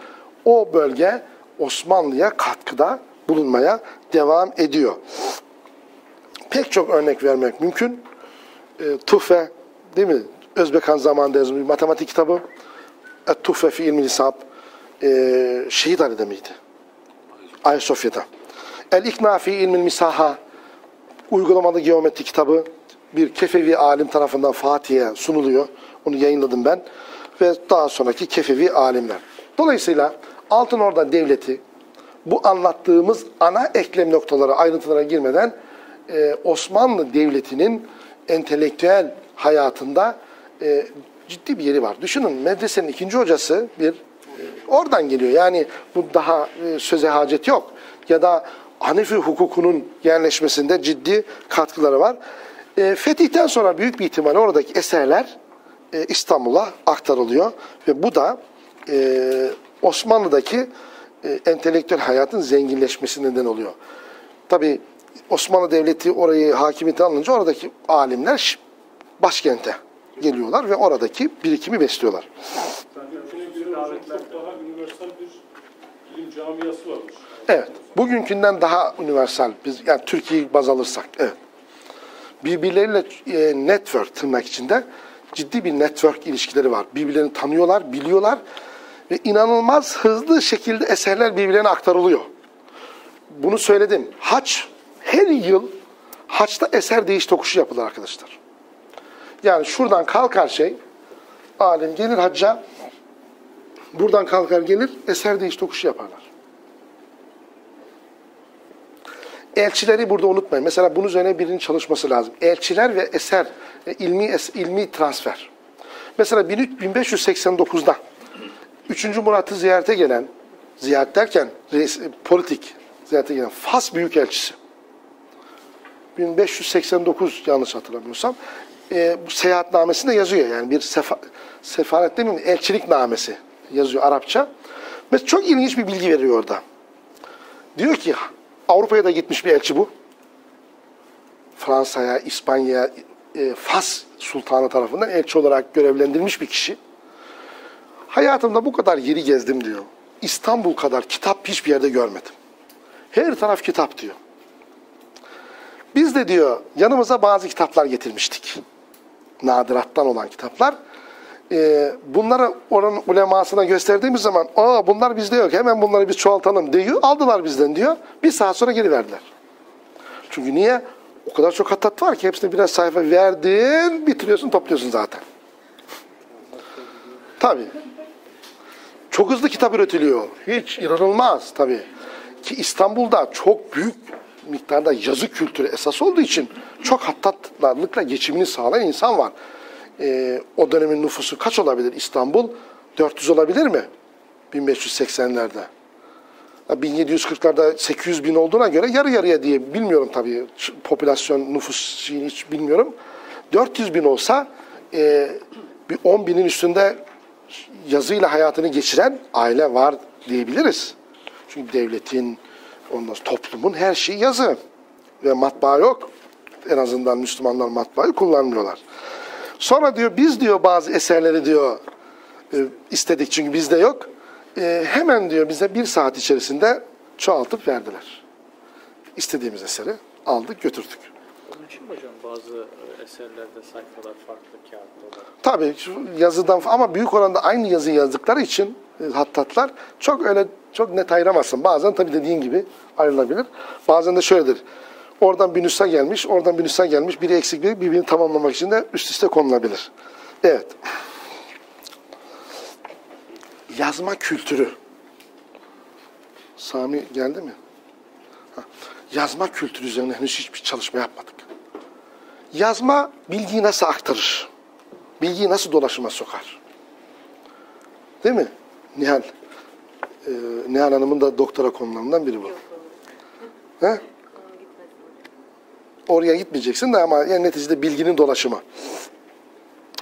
[SPEAKER 1] O bölge Osmanlı'ya katkıda bulunmaya devam ediyor. Pek çok örnek vermek mümkün. E, Tuhfe, değil mi? Özbekan zamanında yazılmış bir matematik kitabı. Et Tuhfe fi ilmi hesap. E, Şehit Ali'de miydi? Ayasofya'da. El İkna fi ilmil misaha. Uygulamalı geometri kitabı bir Kefevi alim tarafından Fatih'e sunuluyor. Onu yayınladım ben. Ve daha sonraki Kefevi alimler. Dolayısıyla Altın Orda Devleti bu anlattığımız ana eklem noktaları ayrıntılara girmeden e, Osmanlı Devleti'nin entelektüel hayatında e, ciddi bir yeri var. Düşünün medresenin ikinci hocası bir e, oradan geliyor. Yani bu daha e, söze hacet yok. Ya da Hanefi hukukunun yerleşmesinde ciddi katkıları var. E, fetihten sonra büyük bir ihtimalle oradaki eserler e, İstanbul'a aktarılıyor ve bu da e, Osmanlı'daki e, entelektüel hayatın zenginleşmesi neden oluyor. Tabi Osmanlı Devleti orayı hakimiyete alınca oradaki alimler başkente geliyorlar ve oradaki birikimi besliyorlar. Evet. Bugünkünden daha universal. Biz yani Türkiye'yi baz alırsak. Evet. Birbirleriyle e, network tırnak içinde ciddi bir network ilişkileri var. Birbirlerini tanıyorlar, biliyorlar ve inanılmaz hızlı şekilde eserler birbirlerine aktarılıyor. Bunu söyledim. Haç her yıl haçta eser değiş tokuşu yapılır arkadaşlar. Yani şuradan kalkar şey, alim gelir hacca, buradan kalkar gelir, eser değiş tokuşu yaparlar. Elçileri burada unutmayın. Mesela bunun üzerine birinin çalışması lazım. Elçiler ve eser, e, ilmi es- ilmi transfer. Mesela 13 1589'da 3. Murat'ı ziyarete gelen, ziyaret derken reis- e, politik ziyarete gelen Fas Büyükelçisi 1589 yanlış hatırlamıyorsam e, bu seyahatnamesinde yazıyor. Yani bir sefa, sefaret demeyeyim de elçilik namesi yazıyor Arapça. Mesela çok ilginç bir bilgi veriyor orada. Diyor ki Avrupa'ya da gitmiş bir elçi bu. Fransa'ya, İspanya'ya, e, Fas Sultanı tarafından elçi olarak görevlendirilmiş bir kişi. Hayatımda bu kadar yeri gezdim diyor. İstanbul kadar kitap hiçbir yerde görmedim. Her taraf kitap diyor. Biz de diyor yanımıza bazı kitaplar getirmiştik. Nadirattan olan kitaplar. Ee, bunları oranın ulemasına gösterdiğimiz zaman aa bunlar bizde yok hemen bunları biz çoğaltalım diyor. Aldılar bizden diyor. Bir saat sonra geri verdiler. Çünkü niye? O kadar çok hattat var ki hepsine birer sayfa verdin bitiriyorsun topluyorsun zaten. Tabii. Çok hızlı kitap üretiliyor. Hiç inanılmaz tabii. Ki İstanbul'da çok büyük miktarda yazı kültürü esas olduğu için çok hattatlarlıkla geçimini sağlayan insan var. Ee, o dönemin nüfusu kaç olabilir İstanbul? 400 olabilir mi? 1580'lerde. 1740'larda 800 bin olduğuna göre yarı yarıya diye bilmiyorum tabii popülasyon nüfus şeyini hiç bilmiyorum. 400 bin olsa e, bir 10 binin üstünde yazıyla hayatını geçiren aile var diyebiliriz. Çünkü devletin, ondan toplumun her şeyi yazı ve matbaa yok. En azından Müslümanlar matbaayı kullanmıyorlar. Sonra diyor biz diyor bazı eserleri diyor e, istedik çünkü bizde yok. E, hemen diyor bize bir saat içerisinde çoğaltıp verdiler. İstediğimiz eseri aldık götürdük.
[SPEAKER 2] Onun için mi hocam bazı e, eserlerde sayfalar farklı kağıtta olarak?
[SPEAKER 1] Tabii yazıdan ama büyük oranda aynı yazı yazdıkları için e, hattatlar çok öyle çok net ayıramazsın. Bazen tabii dediğin gibi ayrılabilir. Bazen de şöyledir. Oradan bir nüsha gelmiş, oradan bir nüsha gelmiş. Biri eksik biri birbirini tamamlamak için de üst üste konulabilir. Evet. Yazma kültürü. Sami geldi mi? Ha. Yazma kültürü üzerine henüz hiçbir çalışma yapmadık. Yazma bilgiyi nasıl aktarır? Bilgiyi nasıl dolaşıma sokar? Değil mi? Nihal. Ee, Nihal Hanım'ın da doktora konularından biri bu. He? Oraya gitmeyeceksin de ama yani neticede bilginin dolaşımı.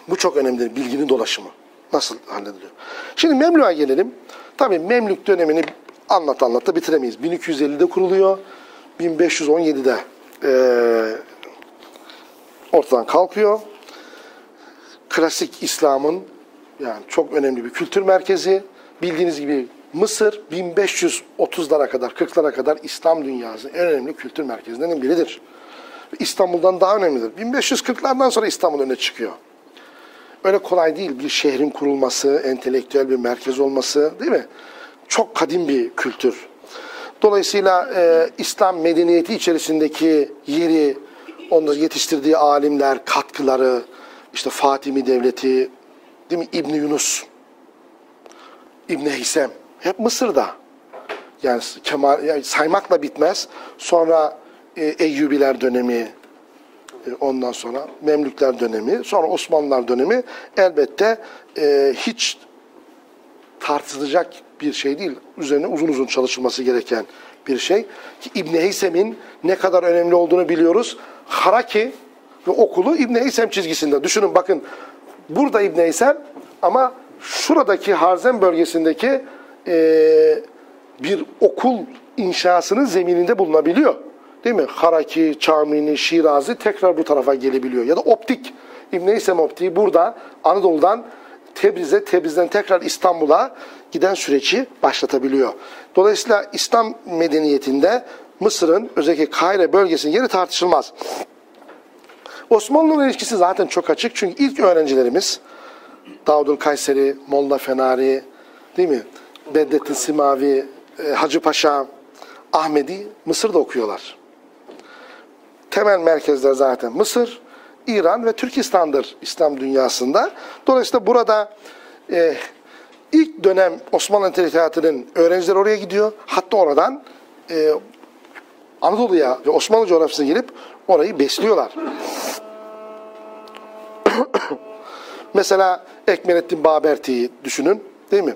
[SPEAKER 1] Bu çok önemli. Bilginin dolaşımı. Nasıl hallediliyor? Şimdi Memlük'a gelelim. Tabii Memlük dönemini anlat anlat da bitiremeyiz. 1250'de kuruluyor. 1517'de eee ortadan kalkıyor. Klasik İslam'ın yani çok önemli bir kültür merkezi. Bildiğiniz gibi Mısır 1530'lara kadar, 40'lara kadar İslam dünyasının en önemli kültür merkezlerinden biridir. İstanbul'dan daha önemlidir. 1540'lardan sonra İstanbul öne çıkıyor. Öyle kolay değil bir şehrin kurulması, entelektüel bir merkez olması değil mi? Çok kadim bir kültür. Dolayısıyla e, İslam medeniyeti içerisindeki yeri, onda yetiştirdiği alimler, katkıları, işte Fatimi Devleti, değil mi? İbni Yunus, İbni Hisem, hep Mısır'da. Yani Kemal, yani saymakla bitmez. Sonra e, Eyyubiler dönemi, e, ondan sonra Memlükler dönemi, sonra Osmanlılar dönemi elbette e, hiç tartışılacak bir şey değil. Üzerine uzun uzun çalışılması gereken bir şey. Ki İbni Heysem'in ne kadar önemli olduğunu biliyoruz. Haraki ve okulu İbni Heysem çizgisinde. Düşünün bakın burada İbni Heysem ama şuradaki Harzem bölgesindeki e, bir okul inşasının zemininde bulunabiliyor. Değil mi? Haraki, Çamini, Şirazi tekrar bu tarafa gelebiliyor. Ya da optik. İbn Heysem optiği burada Anadolu'dan Tebriz'e, Tebriz'den tekrar İstanbul'a giden süreci başlatabiliyor. Dolayısıyla İslam medeniyetinde Mısır'ın özellikle Kahire bölgesinin yeri tartışılmaz. Osmanlı'nın ilişkisi zaten çok açık. Çünkü ilk öğrencilerimiz Davud'un Kayseri, Molla Fenari, değil mi? Bedrettin Simavi, e, Hacı Paşa, Ahmedi Mısır'da okuyorlar. Temel merkezler zaten Mısır, İran ve Türkistan'dır İslam dünyasında. Dolayısıyla burada e, ilk dönem Osmanlı entelektüelinin öğrenciler oraya gidiyor. Hatta oradan e, Anadolu'ya ve Osmanlı coğrafyasına gelip orayı besliyorlar. Mesela Ekmelettin Baberti'yi düşünün değil mi?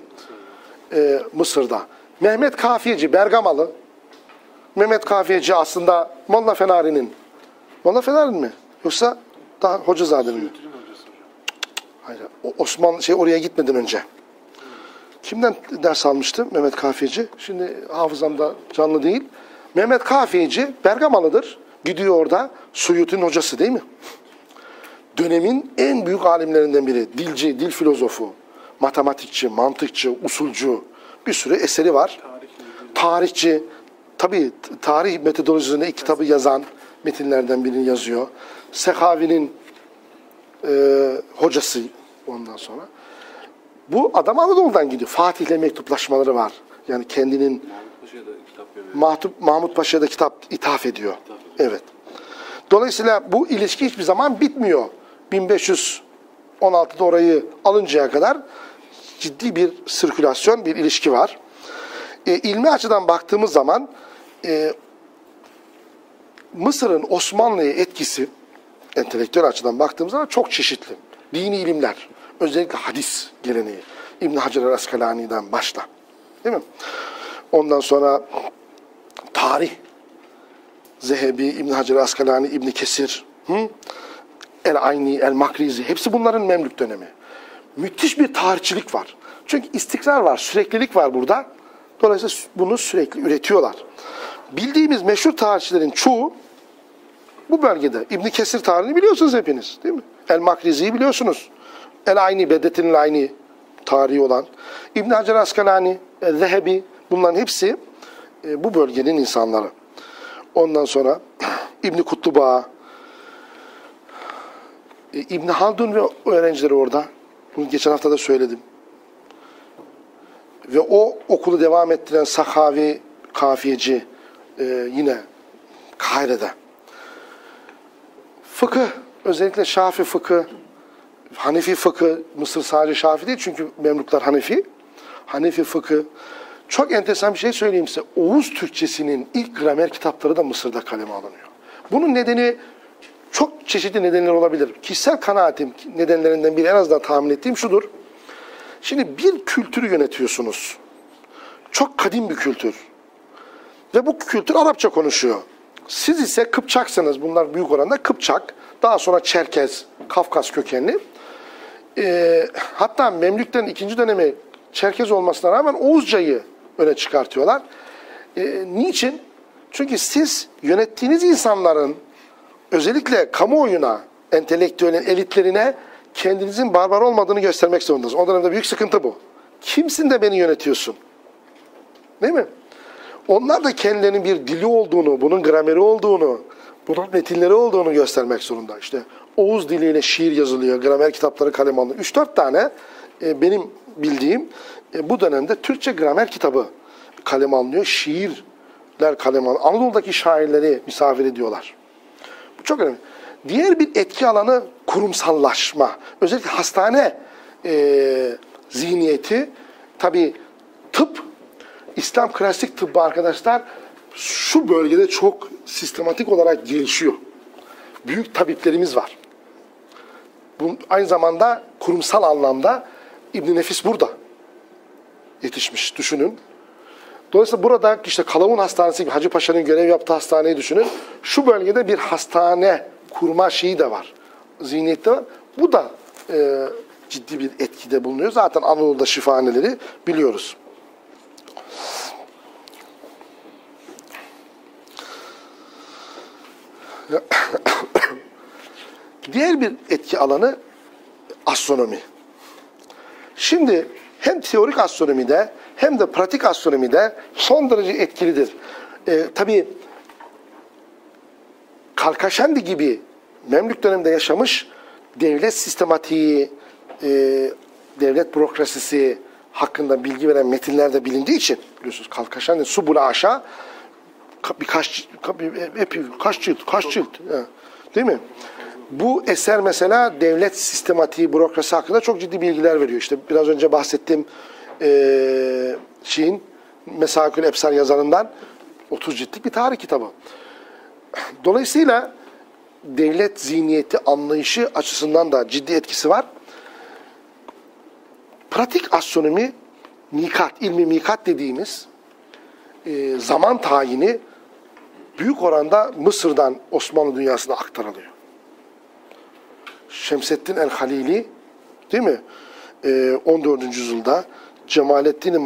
[SPEAKER 1] Ee, Mısır'da. Mehmet Kafiyeci Bergamalı. Mehmet Kafiyeci aslında Molla Fenari'nin. Molla Fenari'nin mi? Yoksa daha Hocazade'nin mi? Hayır. Osmanlı şey oraya gitmeden önce. Kimden ders almıştı Mehmet Kafiyeci? Şimdi hafızamda canlı değil. Mehmet Kafiyeci Bergamalıdır. Gidiyor orada. Suyut'un hocası değil mi? Dönemin en büyük alimlerinden biri. Dilci, dil filozofu, matematikçi, mantıkçı, usulcu bir sürü eseri var. Tarihçi, tabii tarih metodolojisinde ilk kitabı yazan metinlerden birini yazıyor. Sekavi'nin e, hocası ondan sonra. Bu adam Anadolu'dan gidiyor. Fatih'le mektuplaşmaları var. Yani kendinin
[SPEAKER 3] Mahmut.
[SPEAKER 1] Mahmut, Mahmut Paşa'ya da kitap ithaf ediyor. Evet. Dolayısıyla bu ilişki hiçbir zaman bitmiyor. 1516'da orayı alıncaya kadar ciddi bir sirkülasyon, bir ilişki var. E, ilmi açıdan baktığımız zaman e, Mısır'ın Osmanlı'ya etkisi entelektüel açıdan baktığımız zaman çok çeşitli. Dini ilimler, özellikle hadis geleneği. İbn Hacer el Askalani'den başla. Değil mi? Ondan sonra tarih. Zehebi, İbn Hacer Askalani, İbn Kesir, hı? El Ayni, El Makrizi hepsi bunların Memlük dönemi. Müthiş bir tarihçilik var. Çünkü istikrar var, süreklilik var burada. Dolayısıyla bunu sürekli üretiyorlar. Bildiğimiz meşhur tarihçilerin çoğu bu bölgede. İbn Kesir tarihini biliyorsunuz hepiniz değil mi? El Makrizi'yi biliyorsunuz. El Ayni, Bedrettin El Ayni tarihi olan. İbn Hacer Askalani, Zehebi bunların hepsi e, bu bölgenin insanları. Ondan sonra İbn Kutluba, e, İbn Haldun ve öğrencileri orada. Bunu geçen hafta da söyledim. Ve o okulu devam ettiren Sahavi kafiyeci e, yine Kahire'de. Fıkıh, özellikle Şafi fıkıh, Hanefi fıkıh, Mısır sadece Şafi değil çünkü Memluklar Hanefi. Hanefi fıkıh. Çok enteresan bir şey söyleyeyim size. Oğuz Türkçesinin ilk gramer kitapları da Mısır'da kaleme alınıyor. Bunun nedeni çok çeşitli nedenler olabilir. Kişisel kanaatim nedenlerinden biri en azından tahmin ettiğim şudur. Şimdi bir kültürü yönetiyorsunuz. Çok kadim bir kültür. Ve bu kültür Arapça konuşuyor. Siz ise Kıpçaksınız. Bunlar büyük oranda Kıpçak. Daha sonra Çerkez, Kafkas kökenli. Ee, hatta Memlüklerin ikinci dönemi Çerkez olmasına rağmen Oğuzcayı öne çıkartıyorlar. Ee, niçin? Çünkü siz yönettiğiniz insanların özellikle kamuoyuna, entelektüelin elitlerine kendinizin barbar olmadığını göstermek zorundasınız. O dönemde büyük sıkıntı bu. Kimsin de beni yönetiyorsun? Değil mi? Onlar da kendilerinin bir dili olduğunu, bunun grameri olduğunu, bunun metinleri olduğunu göstermek zorunda. İşte Oğuz diliyle şiir yazılıyor, gramer kitapları kalem alınıyor. 3-4 tane e, benim bildiğim e, bu dönemde Türkçe gramer kitabı kalem alınıyor. Şiirler kalem alınıyor. Anadolu'daki şairleri misafir ediyorlar. Bu çok önemli. Diğer bir etki alanı kurumsallaşma. Özellikle hastane e, zihniyeti. Tabi tıp, İslam klasik tıbbı arkadaşlar şu bölgede çok sistematik olarak gelişiyor. Büyük tabiplerimiz var. Bu aynı zamanda kurumsal anlamda İbn Nefis burada yetişmiş. Düşünün. Dolayısıyla burada işte Kalavun Hastanesi gibi Hacı Paşa'nın görev yaptığı hastaneyi düşünün. Şu bölgede bir hastane kurma şeyi de var. Zihniyette var. Bu da e, ciddi bir etkide bulunuyor. Zaten Anadolu'da şifahaneleri biliyoruz. Diğer bir etki alanı astronomi. Şimdi hem teorik astronomide hem de pratik astronomide son derece etkilidir. Ee, tabii Kalkaşendi gibi Memlük döneminde yaşamış devlet sistematiği, e, devlet bürokrasisi hakkında bilgi veren metinler de bilindiği için biliyorsunuz Kalkaşendi Subula aşağı birkaç epey kaç cilt kaç cilt değil mi? Bu eser mesela devlet sistematiği, bürokrasi hakkında çok ciddi bilgiler veriyor. İşte biraz önce bahsettiğim e, şeyin Mesakül Efsar yazarından 30 ciltlik bir tarih kitabı. Dolayısıyla devlet zihniyeti anlayışı açısından da ciddi etkisi var. Pratik astronomi, mikat, ilmi mikat dediğimiz e, zaman tayini büyük oranda Mısır'dan Osmanlı dünyasına aktarılıyor. Şemseddin el-Halili değil mi? E, 14. yüzyılda Cemalettin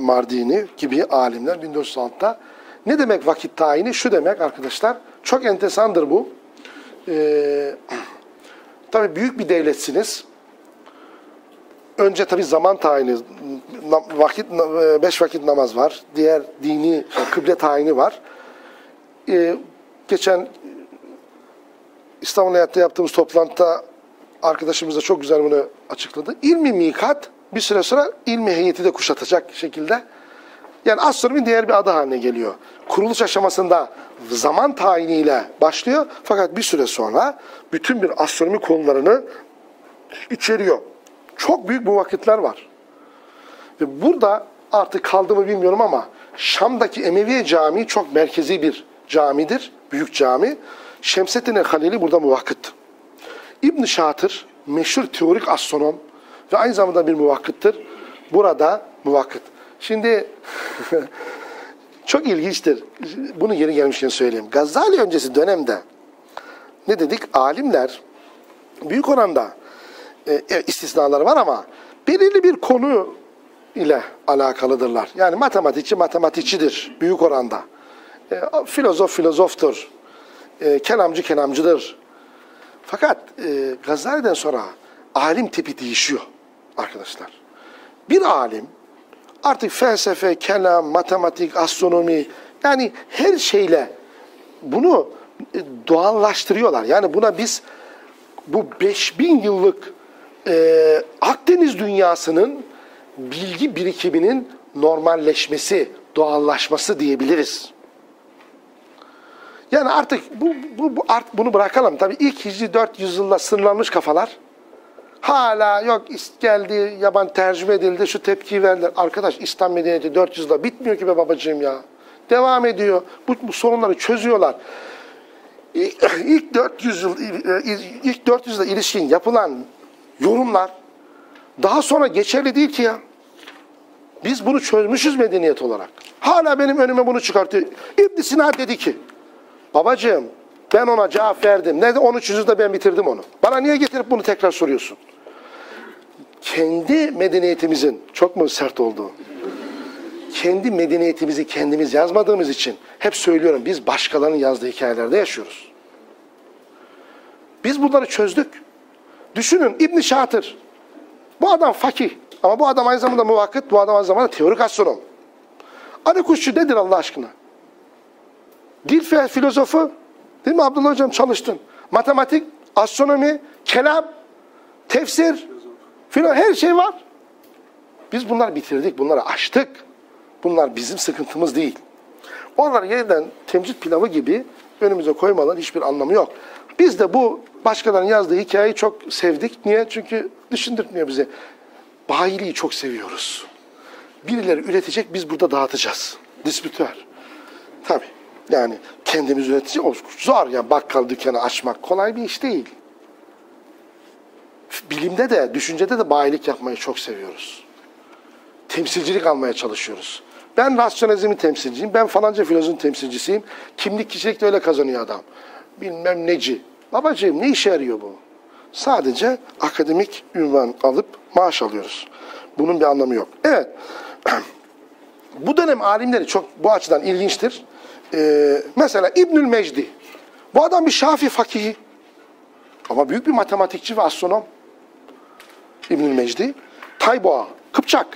[SPEAKER 1] Mardini gibi alimler 1406'da ne demek vakit tayini? Şu demek arkadaşlar. Çok entesandır bu. Ee, tabii büyük bir devletsiniz. Önce tabii zaman tayini, vakit beş vakit namaz var. Diğer dini kıble tayini var. Ee, geçen İstanbul Hayat'ta yaptığımız toplantıda arkadaşımız da çok güzel bunu açıkladı. İlmi mikat bir süre sonra ilmi heyeti de kuşatacak şekilde yani astronomi diğer bir adı haline geliyor. Kuruluş aşamasında zaman tayiniyle başlıyor fakat bir süre sonra bütün bir astronomi konularını içeriyor. Çok büyük bu vakitler var. Ve burada artık kaldı mı bilmiyorum ama Şam'daki Emeviye Camii çok merkezi bir camidir. Büyük cami. Şemseddin Halili burada muvakkıt. İbn Şatır meşhur teorik astronom ve aynı zamanda bir muvakkıttır. Burada muvakkıt. Şimdi çok ilginçtir. Bunu yeri gelmişken söyleyeyim. Gazali öncesi dönemde ne dedik? Alimler büyük oranda e, e, istisnaları var ama belirli bir konu ile alakalıdırlar. Yani matematikçi matematikçidir büyük oranda. E, filozof filozoftur. E, kelamcı kelamcıdır. Fakat e, Gazali'den sonra alim tipi değişiyor arkadaşlar. Bir alim artık felsefe, kelam, matematik, astronomi yani her şeyle bunu e, doğallaştırıyorlar. Yani buna biz bu 5000 yıllık e, Akdeniz dünyasının bilgi birikiminin normalleşmesi, doğallaşması diyebiliriz. Yani artık bu, bu, bu art, bunu bırakalım. Tabii ilk Hicri 400 yılla sınırlanmış kafalar. Hala yok geldi, yaban tercüme edildi, şu tepkiyi verdiler. Arkadaş İslam medeniyeti 400 yılda bitmiyor ki be babacığım ya. Devam ediyor. Bu, bu sorunları çözüyorlar. İlk, ilk 400 yıl ilk 400 yıla ilişkin yapılan yorumlar daha sonra geçerli değil ki ya. Biz bunu çözmüşüz medeniyet olarak. Hala benim önüme bunu çıkartıyor. İbn Sina dedi ki, babacığım ben ona cevap verdim. Ne de 13 yüzyılda ben bitirdim onu. Bana niye getirip bunu tekrar soruyorsun? Kendi medeniyetimizin çok mu sert olduğu? Kendi medeniyetimizi kendimiz yazmadığımız için hep söylüyorum biz başkalarının yazdığı hikayelerde yaşıyoruz. Biz bunları çözdük. Düşünün İbn Şatır. Bu adam fakih. Ama bu adam aynı zamanda muvakkıt, bu adam aynı zamanda teorik astronom. Arı kuşçu nedir Allah aşkına? Dil filozofu, değil mi Abdullah Hocam çalıştın. Matematik, astronomi, kelam, tefsir, filan her şey var. Biz bunları bitirdik, bunları aştık. Bunlar bizim sıkıntımız değil. Onları yeniden temcit pilavı gibi önümüze koymaların hiçbir anlamı yok. Biz de bu başkalarının yazdığı hikayeyi çok sevdik. Niye? Çünkü düşündürtmüyor bize. Bayiliği çok seviyoruz. Birileri üretecek, biz burada dağıtacağız. Distribütör. Tabii. Yani kendimiz üretici o zor ya bakkal dükkanı açmak kolay bir iş değil. Bilimde de, düşüncede de bayilik yapmayı çok seviyoruz. Temsilcilik almaya çalışıyoruz. Ben rasyonalizmin temsilciyim, ben falanca filozofun temsilcisiyim. Kimlik kişilik de öyle kazanıyor adam. Bilmem neci. Babacığım ne işe yarıyor bu? Sadece akademik ünvan alıp maaş alıyoruz. Bunun bir anlamı yok. Evet. bu dönem alimleri çok bu açıdan ilginçtir. Ee, mesela İbnül Mecdi. Bu adam bir Şafi fakihi. Ama büyük bir matematikçi ve astronom. İbnül Mecdi. Tayboğa, Kıpçak.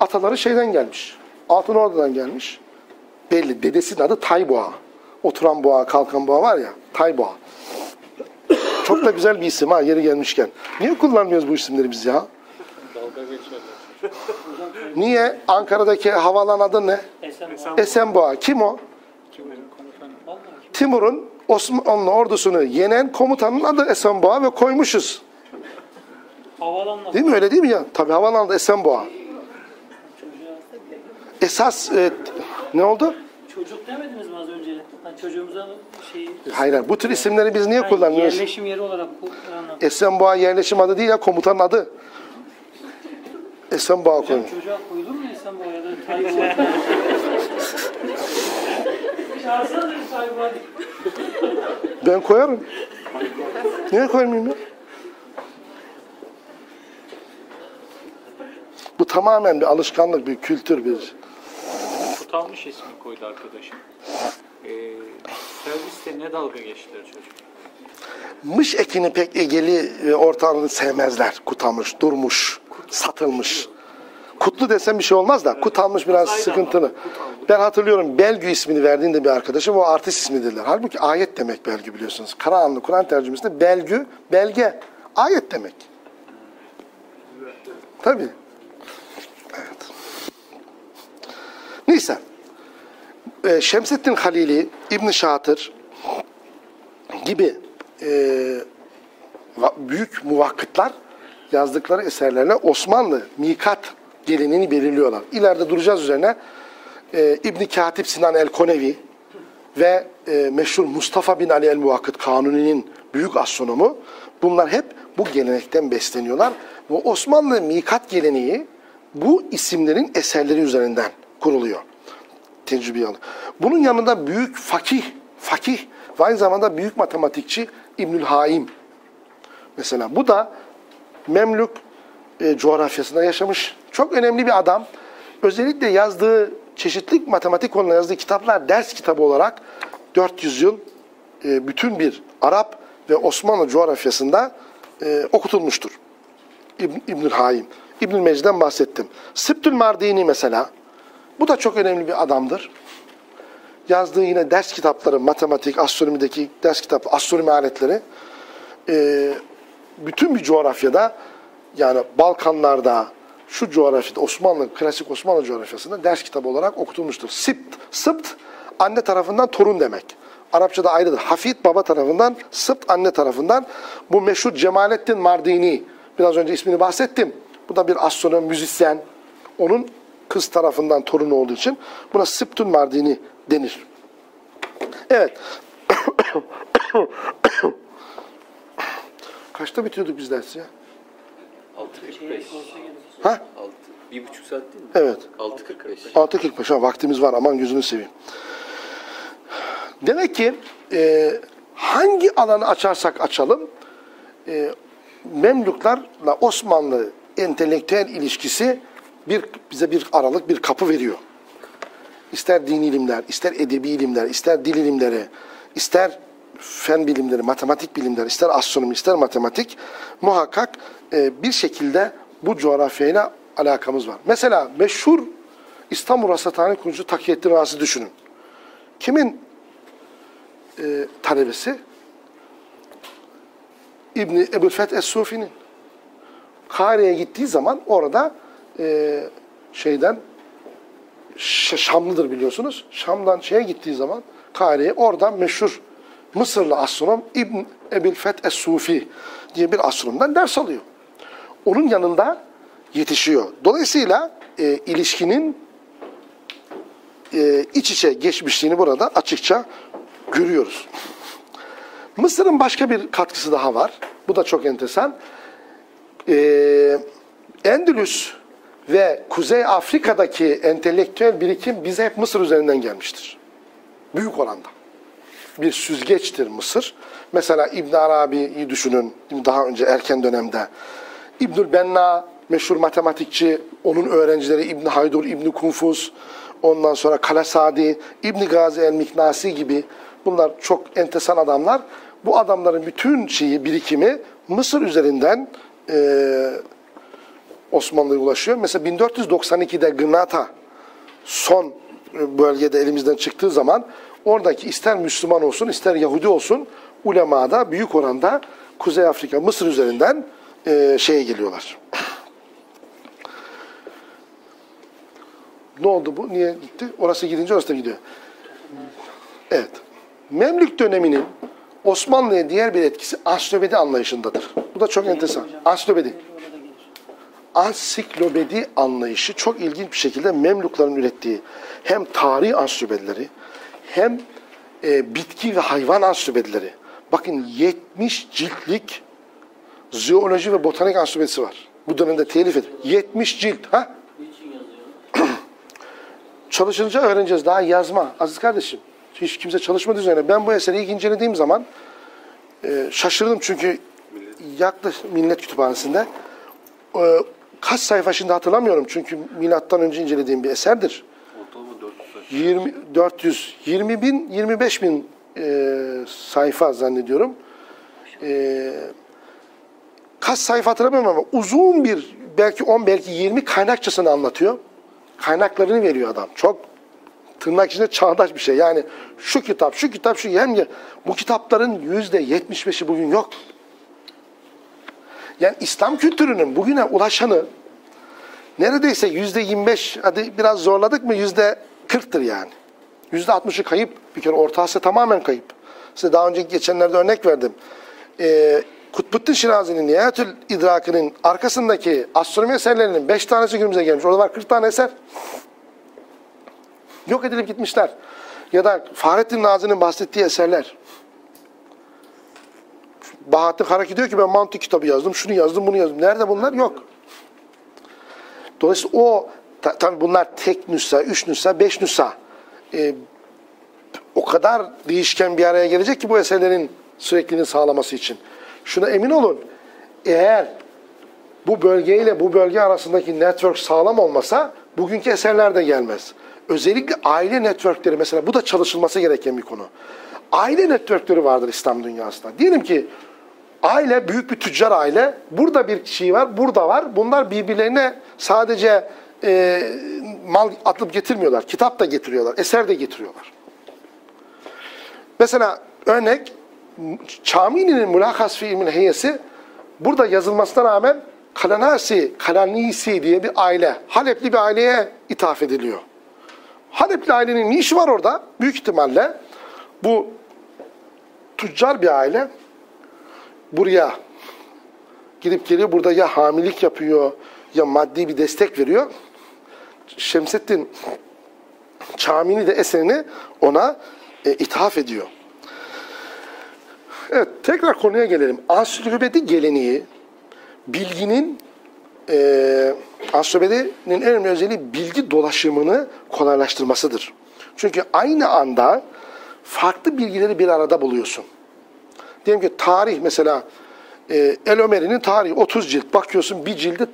[SPEAKER 1] Ataları şeyden gelmiş. Altın Ordu'dan gelmiş. Belli. Dedesinin adı Tayboğa. Oturan boğa, kalkan boğa var ya. Tayboğa. Çok da güzel bir isim ha yeri gelmişken. Niye kullanmıyoruz bu isimleri biz ya? Niye? Ankara'daki havaalan adı ne? Esenboğa. Kim o? Timur'un Osmanlı ordusunu yenen komutanın adı Esenboğa ve koymuşuz.
[SPEAKER 4] Havalanla
[SPEAKER 1] Değil mi? Öyle değil mi ya? Tabii havaalanında Esenboğa. Esas e, ne oldu?
[SPEAKER 4] Çocuk demediniz mi az önce? Hani çocuğumuza şey
[SPEAKER 1] Hayır, hayır. bu tür isimleri biz niye
[SPEAKER 4] Yani
[SPEAKER 1] kullanmıyoruz?
[SPEAKER 4] Yerleşim yeri olarak kullanılan.
[SPEAKER 1] Esenboğa yerleşim adı değil ya komutanın adı. Esenboğa koymuş.
[SPEAKER 4] Çocuğa koyulur mu insan bu arada? Tayvan. Çağırsana.
[SPEAKER 1] Ben koyarım. Niye koymayayım ya? Bu tamamen bir alışkanlık, bir kültür, bir...
[SPEAKER 2] Kutalmış ismi koydu arkadaşım. Ee, serviste ne dalga geçtiler çocuk?
[SPEAKER 1] Mış ekini pek Egeli e, ortağını sevmezler. Kutalmış, durmuş, satılmış. Kutlu desem bir şey olmaz da kutalmış biraz sıkıntılı. Ben hatırlıyorum Belgü ismini verdiğinde bir arkadaşım o artist ismidirler. Halbuki ayet demek Belgü biliyorsunuz. Karahanlı Kur'an tercümesinde Belgü, belge, ayet demek. Tabii. Neyse. Ee, Şemsettin Halili, İbn Şatır gibi e, büyük muvakkıtlar yazdıkları eserlerle Osmanlı mikat geleneğini belirliyorlar. İleride duracağız üzerine e, İbni Katip Sinan el-Konevi ve e, meşhur Mustafa bin Ali el-Muvakkıt Kanuni'nin büyük astronomu bunlar hep bu gelenekten besleniyorlar. Ve Osmanlı mikat geleneği bu isimlerin eserleri üzerinden kuruluyor. Tecrübe alı. Bunun yanında büyük fakih, fakih ve aynı zamanda büyük matematikçi İbnül Haim. Mesela bu da Memlük e, coğrafyasında yaşamış. Çok önemli bir adam. Özellikle yazdığı çeşitli matematik konularında yazdığı kitaplar ders kitabı olarak 400 yıl e, bütün bir Arap ve Osmanlı coğrafyasında e, okutulmuştur. İbn, İbnül Haim. İbnül Mecd'den bahsettim. Sıptül Mardini mesela. Bu da çok önemli bir adamdır. Yazdığı yine ders kitapları, matematik, astronomideki ders kitapları, astronomi aletleri e, bütün bir coğrafyada yani Balkanlarda, şu coğrafyada Osmanlı, klasik Osmanlı coğrafyasında ders kitabı olarak okutulmuştur. Sipt, sıpt anne tarafından torun demek. Arapçada ayrıdır. Hafid baba tarafından, sıpt anne tarafından. Bu meşhur Cemalettin Mardini, biraz önce ismini bahsettim. Bu da bir astronom, müzisyen. Onun kız tarafından torunu olduğu için buna Sıptun Mardini denir. Evet. Kaçta bitiriyorduk biz dersi ya?
[SPEAKER 3] 6.45.
[SPEAKER 1] Ha?
[SPEAKER 3] 6. Bir buçuk saat değil mi?
[SPEAKER 1] Evet.
[SPEAKER 3] 6.45.
[SPEAKER 1] 6.45 ha vaktimiz var aman gözünü seveyim. Demek ki e, hangi alanı açarsak açalım e, Memluklarla Osmanlı entelektüel ilişkisi bir bize bir aralık bir kapı veriyor. İster dini ilimler, ister edebi ilimler, ister dil ilimleri, ister fen bilimleri, matematik bilimler, ister astronomi, ister matematik muhakkak e, bir şekilde bu coğrafyayla alakamız var. Mesela meşhur İstanbul Rasathane kurucusu Takiyettin Ras'ı düşünün. Kimin e, talebesi? İbni Ebu'l-Feth Es-Sufi'nin. Kahire'ye gittiği zaman orada e, şeyden Şamlıdır biliyorsunuz. Şam'dan şeye gittiği zaman Kahire'ye oradan meşhur Mısırlı astronom İbn Ebil Feth Es-Sufi diye bir astronomdan ders alıyor. Onun yanında yetişiyor. Dolayısıyla e, ilişkinin e, iç içe geçmişliğini burada açıkça görüyoruz. Mısır'ın başka bir katkısı daha var. Bu da çok enteresan. Ee, Endülüs ve Kuzey Afrika'daki entelektüel birikim bize hep Mısır üzerinden gelmiştir. Büyük oranda. Bir süzgeçtir Mısır. Mesela İbn Arabi'yi düşünün daha önce erken dönemde. İbnül Benna meşhur matematikçi, onun öğrencileri İbn Haydur, İbn Kunfuz, ondan sonra Kalasadi, İbn Gazi el-Miknasi gibi bunlar çok entesan adamlar. Bu adamların bütün şeyi, birikimi Mısır üzerinden eee Osmanlı'ya ulaşıyor. Mesela 1492'de Gırnata son bölgede elimizden çıktığı zaman oradaki ister Müslüman olsun ister Yahudi olsun ulemada büyük oranda Kuzey Afrika, Mısır üzerinden e, şeye geliyorlar. ne oldu bu? Niye gitti? Orası gidince orası da gidiyor. Evet. Memlük döneminin Osmanlı'ya diğer bir etkisi ansiklopedi anlayışındadır. Bu da çok enteresan. Ansiklopedi ansiklopedi anlayışı çok ilginç bir şekilde Memlukların ürettiği hem tarih ansiklopedileri hem e, bitki ve hayvan ansiklopedileri. Bakın 70 ciltlik zooloji ve botanik ansiklopedisi var. Bu dönemde telif edildi. 70 cilt. Ha? Çalışınca öğreneceğiz. Daha yazma. Aziz kardeşim. Hiç kimse çalışmadı üzerine. Ben bu eseri ilk incelediğim zaman e, şaşırdım çünkü yaklaşık Millet Kütüphanesi'nde e, kaç sayfa şimdi hatırlamıyorum çünkü milattan önce incelediğim bir eserdir.
[SPEAKER 3] Ortalama 400 sayfa.
[SPEAKER 1] 20 400 20 bin 25 bin e, sayfa zannediyorum. E, kaç sayfa hatırlamıyorum ama uzun bir belki 10 belki 20 kaynakçasını anlatıyor. Kaynaklarını veriyor adam. Çok tırnak içinde çağdaş bir şey. Yani şu kitap, şu kitap, şu hem bu kitapların yüzde 75'i bugün yok. Yani İslam kültürünün bugüne ulaşanı neredeyse yüzde 25, hadi biraz zorladık mı yüzde 40'tır yani. Yüzde 60'ı kayıp. Bir kere Orta Asya tamamen kayıp. Size daha önce geçenlerde örnek verdim. Ee, Kutbuddin Şirazi'nin Nihayetül İdrakı'nın arkasındaki astronomi eserlerinin 5 tanesi günümüze gelmiş. Orada var 40 tane eser. Yok edilip gitmişler. Ya da Fahrettin Nazi'nin bahsettiği eserler. Bahattin Karaki diyor ki ben mantık kitabı yazdım, şunu yazdım, bunu yazdım. Nerede bunlar? Yok. Dolayısıyla o ta- tabii bunlar tek nüsha, üç nüsha, beş nüsha. Ee, o kadar değişken bir araya gelecek ki bu eserlerin sürekliliğini sağlaması için. Şuna emin olun. Eğer bu bölgeyle bu bölge arasındaki network sağlam olmasa bugünkü eserler de gelmez. Özellikle aile networkleri mesela bu da çalışılması gereken bir konu. Aile networkleri vardır İslam dünyasında. Diyelim ki aile büyük bir tüccar aile. Burada bir şey var, burada var. Bunlar birbirlerine sadece e, mal atıp getirmiyorlar. Kitap da getiriyorlar, eser de getiriyorlar. Mesela örnek Çamini'nin Mülakas fi İlmin Heyesi burada yazılmasına rağmen Kalanasi, Kalanisi diye bir aile, Halepli bir aileye ithaf ediliyor. Halepli ailenin ne işi var orada? Büyük ihtimalle bu tüccar bir aile buraya gidip geliyor. Burada ya hamilik yapıyor ya maddi bir destek veriyor. Şemsettin Çamini de eserini ona e, ithaf ediyor. Evet, tekrar konuya gelelim. Ansiklopedi geleneği, bilginin, e, ansiklopedinin en önemli özelliği bilgi dolaşımını kolaylaştırmasıdır. Çünkü aynı anda farklı bilgileri bir arada buluyorsun. Diyelim ki tarih mesela, e, El Ömeri'nin tarihi 30 cilt. Bakıyorsun bir cildi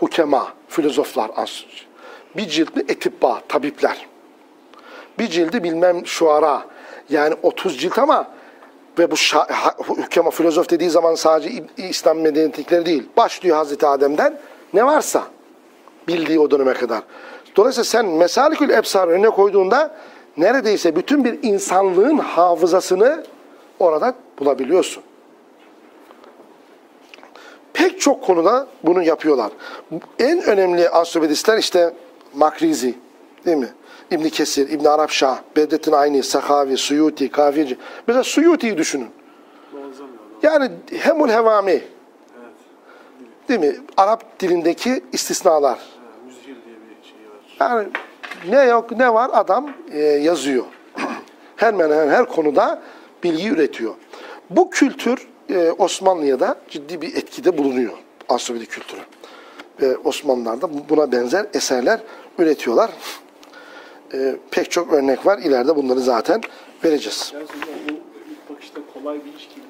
[SPEAKER 1] hukema, filozoflar, ans- bir cildi etibba, tabipler. Bir cildi bilmem şuara. Yani 30 cilt ama ve bu hükema filozof dediği zaman sadece İslam medeniyetlikleri değil. Başlıyor Hazreti Adem'den ne varsa bildiği o döneme kadar. Dolayısıyla sen Mesalikül Ebsar önüne koyduğunda neredeyse bütün bir insanlığın hafızasını orada bulabiliyorsun. Pek çok konuda bunu yapıyorlar. En önemli ansiklopedistler işte Makrizi, değil mi? İbn Kesir, İbn Arapşah, Bedrettin Ayni, Sahavi, Suyuti, Kafirci. Mesela Suyuti'yi düşünün. Yani Hemul Hevami, değil mi? Arap dilindeki istisnalar.
[SPEAKER 5] Müzhir diye bir şey var.
[SPEAKER 1] Yani ne yok ne var adam e, yazıyor. hemen hemen her konuda bilgi üretiyor. Bu kültür e, Osmanlı'ya da ciddi bir etkide bulunuyor. Ansiklopedi kültürü. Ve Osmanlılar da bu- buna benzer eserler üretiyorlar. E, pek çok örnek var. İleride bunları zaten vereceğiz.
[SPEAKER 5] Hocam bu ilk bakışta kolay bir iş gibi.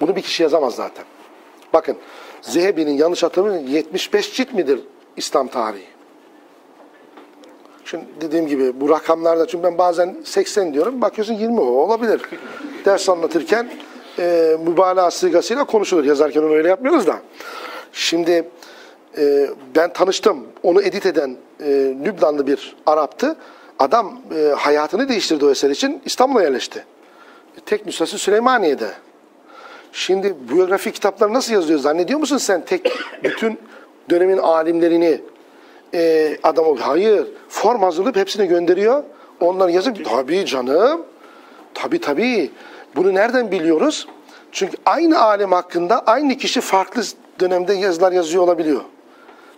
[SPEAKER 1] Bunu bir kişi yazamaz zaten. Bakın Zehebi'nin yanlış hatırlamıyorum 75 cilt midir İslam tarihi? Şimdi dediğim gibi bu rakamlarda çünkü ben bazen 80 diyorum bakıyorsun 20 o olabilir. Ders anlatırken e, mübalağa sigasıyla konuşulur. Yazarken onu öyle yapmıyoruz da. Şimdi e, ben tanıştım. Onu edit eden e, Lübnanlı bir Arap'tı. Adam e, hayatını değiştirdi o eser için İstanbul'a yerleşti. Tek nüshası Süleymaniye'de. Şimdi biyografi kitapları nasıl yazıyor? Zannediyor musun sen tek bütün dönemin alimlerini e, adam ol- Hayır. Form hazırlayıp hepsini gönderiyor. Onları yazıp tabii canım. Tabii tabii. Bunu nereden biliyoruz? Çünkü aynı alim hakkında aynı kişi farklı dönemde yazılar yazıyor olabiliyor.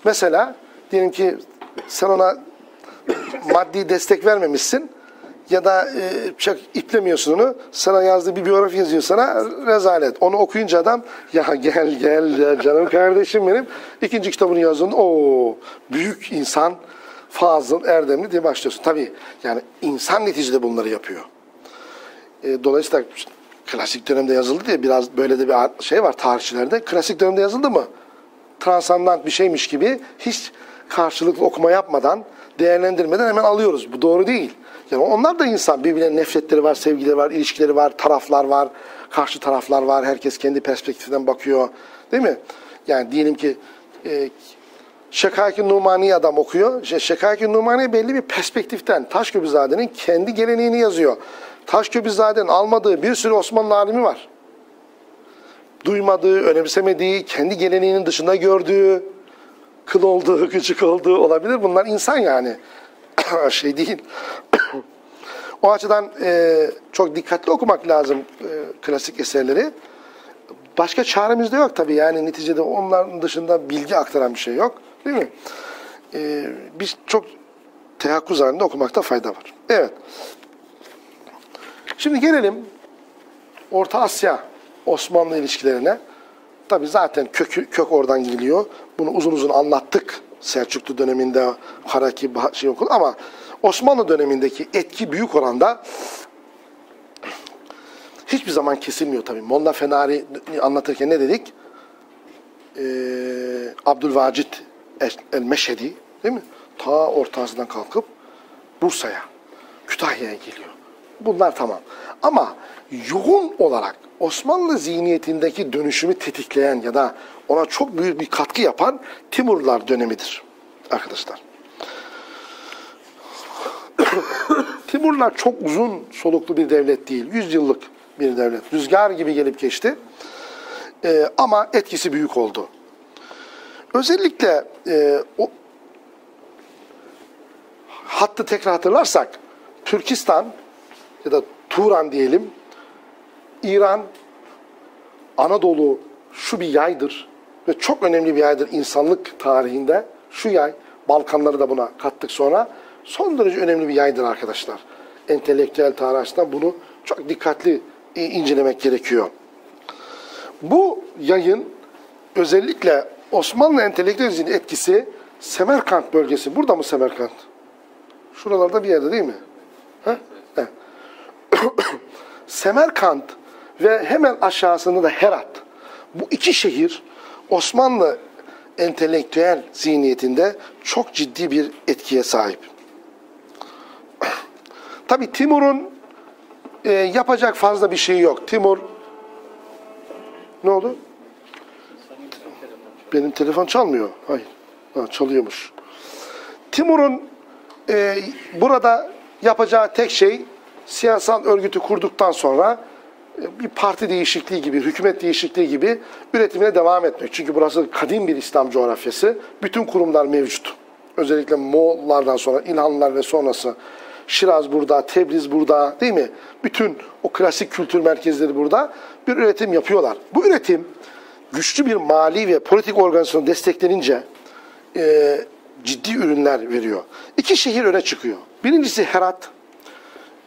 [SPEAKER 1] Mesela diyelim ki sen ona maddi destek vermemişsin ya da e, çok iplemiyorsun onu. Sana yazdığı bir biyografi yazıyor sana rezalet. Onu okuyunca adam ya gel gel canım kardeşim benim. İkinci kitabını yazdığında o büyük insan Fazıl Erdemli diye başlıyorsun. Tabii yani insan neticede bunları yapıyor. E, dolayısıyla klasik dönemde yazıldı diye biraz böyle de bir şey var tarihçilerde. Klasik dönemde yazıldı mı? Transandant bir şeymiş gibi hiç karşılıklı okuma yapmadan, değerlendirmeden hemen alıyoruz. Bu doğru değil. Yani onlar da insan. Birbirine nefretleri var, sevgileri var, ilişkileri var, taraflar var, karşı taraflar var. Herkes kendi perspektifinden bakıyor. Değil mi? Yani diyelim ki e, Şekaki Numani adam okuyor. Şekaki Numani belli bir perspektiften Taşköprüzade'nin kendi geleneğini yazıyor. Taşköprüzade'nin almadığı bir sürü Osmanlı alimi var. Duymadığı, önemsemediği, kendi geleneğinin dışında gördüğü, kıl olduğu, küçük olduğu olabilir. Bunlar insan yani. şey değil. o açıdan e, çok dikkatli okumak lazım e, klasik eserleri. Başka çaremiz de yok tabii. Yani neticede onların dışında bilgi aktaran bir şey yok. Değil mi? Ee, biz çok teyakkuz halinde okumakta fayda var. Evet. Şimdi gelelim Orta Asya Osmanlı ilişkilerine. Tabi zaten kökü, kök oradan geliyor. Bunu uzun uzun anlattık Selçuklu döneminde Haraki şey okul ama Osmanlı dönemindeki etki büyük oranda hiçbir zaman kesilmiyor tabi. Molla Fenari anlatırken ne dedik? Ee, Abdülvacit el-Meşhedi değil mi? Ta Orta Asya'dan kalkıp Bursa'ya, Kütahya'ya geliyor. Bunlar tamam. Ama yoğun olarak Osmanlı zihniyetindeki dönüşümü tetikleyen ya da ona çok büyük bir katkı yapan Timurlar dönemidir arkadaşlar. Timurlar çok uzun soluklu bir devlet değil. Yüz yıllık bir devlet. Rüzgar gibi gelip geçti. Ee, ama etkisi büyük oldu. Özellikle e, o hattı tekrar hatırlarsak Türkistan ya da Turan diyelim İran, Anadolu şu bir yaydır ve çok önemli bir yaydır insanlık tarihinde. Şu yay, Balkanları da buna kattık sonra. Son derece önemli bir yaydır arkadaşlar. Entelektüel tarih açısından bunu çok dikkatli incelemek gerekiyor. Bu yayın özellikle Osmanlı entelektüelizmin etkisi Semerkant bölgesi. Burada mı Semerkant? Şuralarda bir yerde değil mi? Ha? Semerkant ve hemen aşağısında da Herat. Bu iki şehir Osmanlı entelektüel zihniyetinde çok ciddi bir etkiye sahip. Tabi Timur'un e, yapacak fazla bir şey yok. Timur ne oldu? Benim telefon çalmıyor. Hayır. Ha, çalıyormuş. Timur'un e, burada yapacağı tek şey siyasal örgütü kurduktan sonra e, bir parti değişikliği gibi, hükümet değişikliği gibi üretimine devam etmek. Çünkü burası kadim bir İslam coğrafyası. Bütün kurumlar mevcut. Özellikle Moğollardan sonra, İlhanlılar ve sonrası. Şiraz burada, Tebriz burada değil mi? Bütün o klasik kültür merkezleri burada bir üretim yapıyorlar. Bu üretim güçlü bir mali ve politik organizasyonu desteklenince e, ciddi ürünler veriyor. İki şehir öne çıkıyor. Birincisi Herat,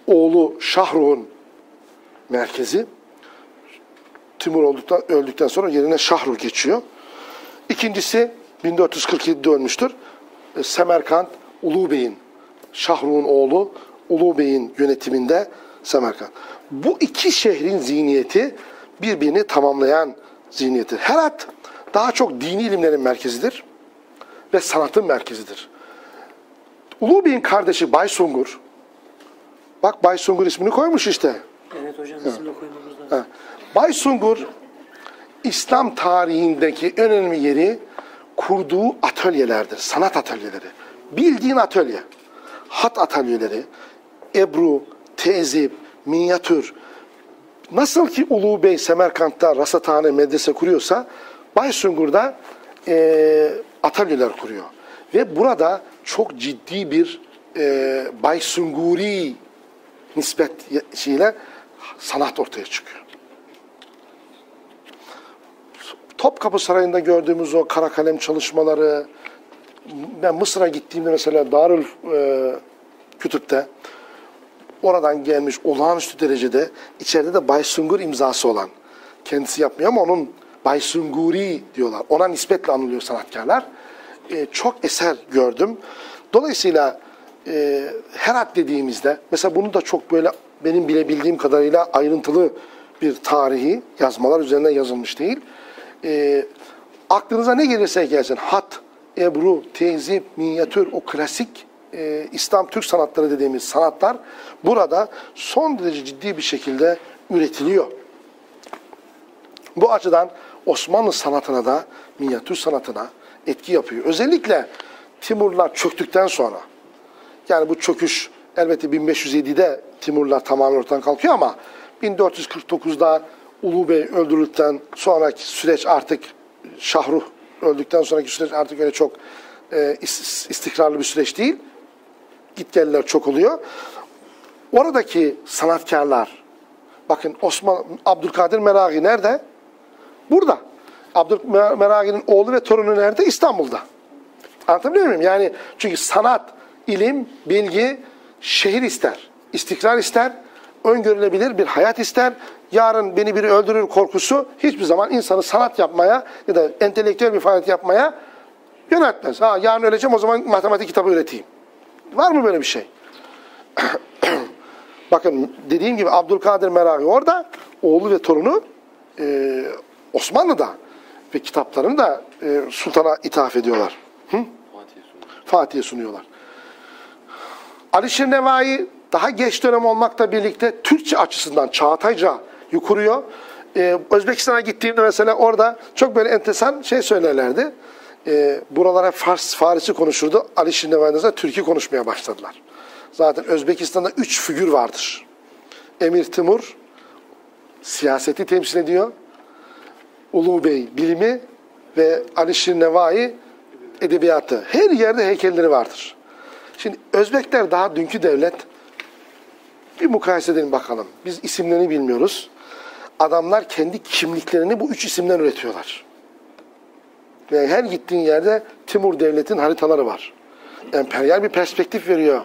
[SPEAKER 1] oğlu Şahruh'un merkezi. Timur olduktan, öldükten sonra yerine Şahruh geçiyor. İkincisi 1447'de ölmüştür. E, Semerkant, Ulu Bey'in, Şahruh'un oğlu Ulu Bey'in yönetiminde Semerkant. Bu iki şehrin zihniyeti birbirini tamamlayan zihniyeti. Herat daha çok dini ilimlerin merkezidir ve sanatın merkezidir. Ulu Bey'in kardeşi Baysungur, bak Baysungur ismini koymuş işte.
[SPEAKER 4] Evet hocam isimle koymamız lazım.
[SPEAKER 1] Ha. Baysungur, İslam tarihindeki en önemli yeri kurduğu atölyelerdir, sanat atölyeleri. Bildiğin atölye, hat atölyeleri, ebru, tezip, minyatür. Nasıl ki Ulu Bey Semerkant'ta rasathane, medrese kuruyorsa, Baysungur'da e, atölyeler kuruyor. Ve burada çok ciddi bir e, Baysunguri nispet şeyle sanat ortaya çıkıyor. Topkapı Sarayı'nda gördüğümüz o kara kalem çalışmaları, ben Mısır'a gittiğimde mesela Darül e, Kütüp'te oradan gelmiş olağanüstü derecede içeride de Baysungur imzası olan kendisi yapmıyor ama onun Baysunguri diyorlar. Ona nispetle anılıyor sanatkarlar. E, çok eser gördüm. Dolayısıyla e, Herat dediğimizde mesela bunu da çok böyle benim bilebildiğim kadarıyla ayrıntılı bir tarihi yazmalar üzerinden yazılmış değil. E, aklınıza ne gelirse gelsin hat, ebru, tezip, minyatür o klasik e, İslam Türk sanatları dediğimiz sanatlar burada son derece ciddi bir şekilde üretiliyor. Bu açıdan Osmanlı sanatına da minyatür sanatına etki yapıyor. Özellikle Timurlar çöktükten sonra yani bu çöküş elbette 1507'de Timurlar tamamen ortadan kalkıyor ama 1449'da Ulu Bey öldürüldükten sonraki süreç artık Şahruh öldükten sonraki süreç artık öyle çok e, istikrarlı bir süreç değil. Gitgelliler çok oluyor. Oradaki sanatkarlar, bakın Osman Abdülkadir Meragi nerede? Burada. Abdülmeragi'nin oğlu ve torunu nerede? İstanbul'da. Anlatabiliyor muyum? Yani çünkü sanat, ilim, bilgi şehir ister, istikrar ister, öngörülebilir bir hayat ister, yarın beni biri öldürür korkusu hiçbir zaman insanı sanat yapmaya ya da entelektüel bir faaliyet yapmaya yöneltmez. Ha, yarın öleceğim o zaman matematik kitabı üreteyim. Var mı böyle bir şey? Bakın dediğim gibi Abdülkadir Meragi orada oğlu ve torunu e, Osmanlı'da ve kitaplarını da e, sultana ithaf ediyorlar. Hı? Fatih'e sunuyorlar. Alişir Nevai daha geç dönem olmakla birlikte Türkçe açısından Çağatayca yukuruyor. Ee, Özbekistan'a gittiğimde mesela orada çok böyle enteresan şey söylerlerdi. Ee, buralara Fars, Farisi konuşurdu. Alişir Nevai'den sonra Türkçe konuşmaya başladılar. Zaten Özbekistan'da üç figür vardır. Emir Timur siyaseti temsil ediyor. Ulu Bey bilimi ve Alişir Nevai edebiyatı. Her yerde heykelleri vardır. Şimdi Özbekler daha dünkü devlet. Bir mukayese edelim bakalım. Biz isimlerini bilmiyoruz. Adamlar kendi kimliklerini bu üç isimden üretiyorlar. Ve her gittiğin yerde Timur Devlet'in haritaları var. Emperyal bir perspektif veriyor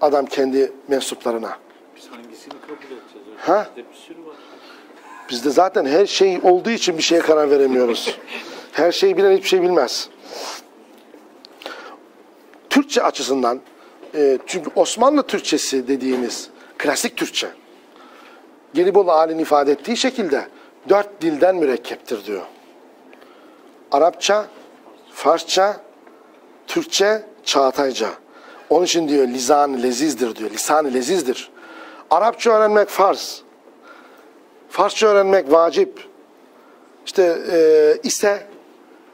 [SPEAKER 1] adam kendi mensuplarına.
[SPEAKER 2] Biz hangisini kabul edeceğiz?
[SPEAKER 1] Ha?
[SPEAKER 2] Bizde bir sürü var.
[SPEAKER 1] Bizde zaten her şey olduğu için bir şeye karar veremiyoruz. Her şeyi bilen hiçbir şey bilmez. Türkçe açısından, e, çünkü Osmanlı Türkçesi dediğimiz klasik Türkçe, Gelibolu halini ifade ettiği şekilde dört dilden mürekkeptir diyor. Arapça, Farsça, Türkçe, Çağatayca. Onun için diyor lisan lezizdir diyor. Lisan lezizdir. Arapça öğrenmek farz. Farsça öğrenmek vacip. İşte e, ise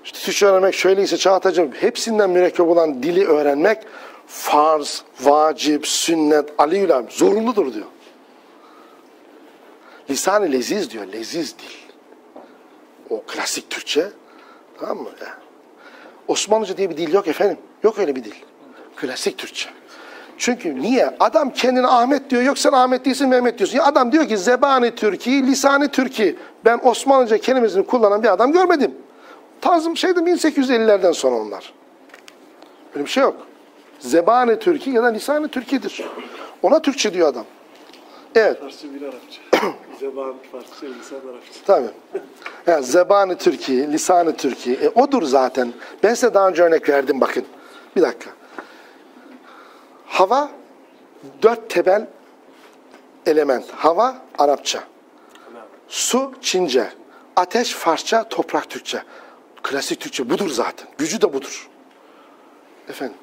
[SPEAKER 1] işte Türkçe öğrenmek şöyleyse Çağatayca hepsinden mürekkep olan dili öğrenmek farz, vacip, sünnet, aliyülam zorunludur diyor. Lisan-ı leziz diyor. Leziz dil. O klasik Türkçe. Tamam mı? Ya. Osmanlıca diye bir dil yok efendim. Yok öyle bir dil. Klasik Türkçe. Çünkü niye? Adam kendine Ahmet diyor. Yok sen Ahmet değilsin Mehmet diyorsun. Ya adam diyor ki zebani Türkiye, lisanı Türkiye. Ben Osmanlıca kelimesini kullanan bir adam görmedim. Tanzım şeydi 1850'lerden sonra onlar. Öyle bir şey yok. Zebani Türkiye ya da lisanı Türkiye'dir. Ona Türkçe diyor adam. Evet.
[SPEAKER 5] Farsi bir Arapça. Zeban Farsi, lisan Arapça.
[SPEAKER 1] Tabii. Ya, zebani Türkiye, lisanı Türkiye. E, odur zaten. Ben size daha önce örnek verdim bakın. Bir dakika. Hava dört temel element. Hava Arapça. Su Çince. Ateş Farsça, toprak Türkçe. Klasik Türkçe budur zaten. Gücü de budur. Efendim.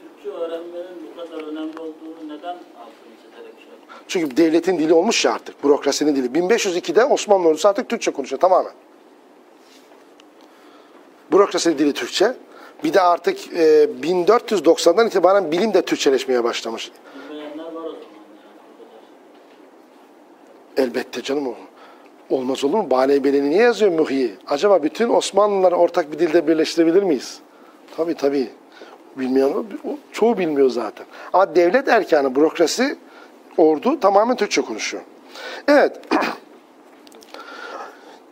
[SPEAKER 4] Türkçe öğrenmenin bu kadar önemli olduğunu neden altını çizerek şey?
[SPEAKER 1] Çünkü devletin dili olmuş ya artık. Bürokrasinin dili. 1502'de Osmanlı ordusu artık Türkçe konuşuyor tamamen. Bürokrasinin dili Türkçe. Bir de artık e, 1490'dan itibaren bilim de Türkçeleşmeye başlamış. Elbette canım o. Olmaz olur mu? Bale Bey'ini niye yazıyor Muhyi? Acaba bütün Osmanlıları ortak bir dilde birleştirebilir miyiz? Tabii tabii. Bilmeyen, çoğu bilmiyor zaten. Ama devlet erkanı, bürokrasi, ordu tamamen Türkçe konuşuyor. Evet.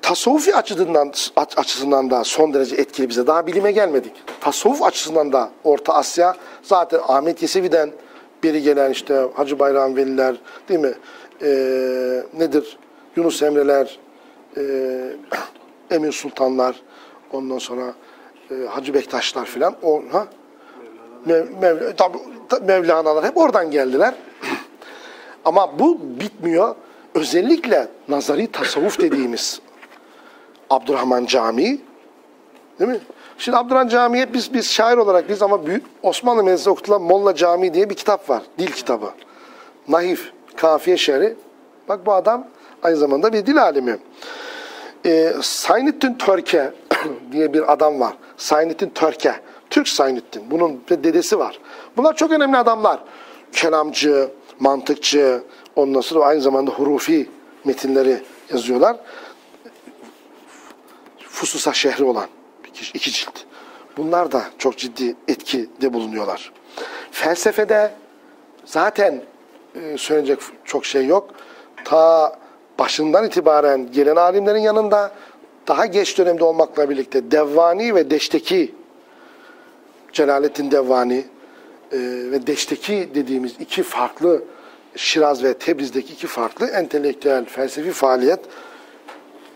[SPEAKER 1] Tasavvufi açısından, aç- açısından da son derece etkili bize. Daha bilime gelmedik. Tasavvuf açısından da Orta Asya zaten Ahmet Yesevi'den beri gelen işte Hacı Bayram Veliler değil mi? Ee, nedir? Yunus Emreler, e, Emin Sultanlar, ondan sonra e, Hacı Bektaşlar filan. O, ha? Mev, Mevlana'lar hep oradan geldiler. Ama bu bitmiyor. Özellikle nazari tasavvuf dediğimiz Abdurrahman Camii değil mi? Şimdi Abdurrahman Camii'ye biz biz şair olarak biz ama büyük Osmanlı Meclisi'nde okutulan Molla Camii diye bir kitap var. Dil kitabı. Nahif, kafiye şerhi. Bak bu adam aynı zamanda bir dil alimi. Ee, Saynettin Törke diye bir adam var. Saynettin Törke. Türk Saynettin. Bunun bir dedesi var. Bunlar çok önemli adamlar. Kelamcı, mantıkçı, ondan sonra aynı zamanda hurufi metinleri yazıyorlar. Fususa şehri olan iki cilt. Bunlar da çok ciddi etkide bulunuyorlar. Felsefede zaten e, söyleyecek çok şey yok. Ta başından itibaren gelen alimlerin yanında daha geç dönemde olmakla birlikte Devvani ve Deşteki Celalettin Devvani e, ve Deşteki dediğimiz iki farklı Şiraz ve Tebriz'deki iki farklı entelektüel felsefi faaliyet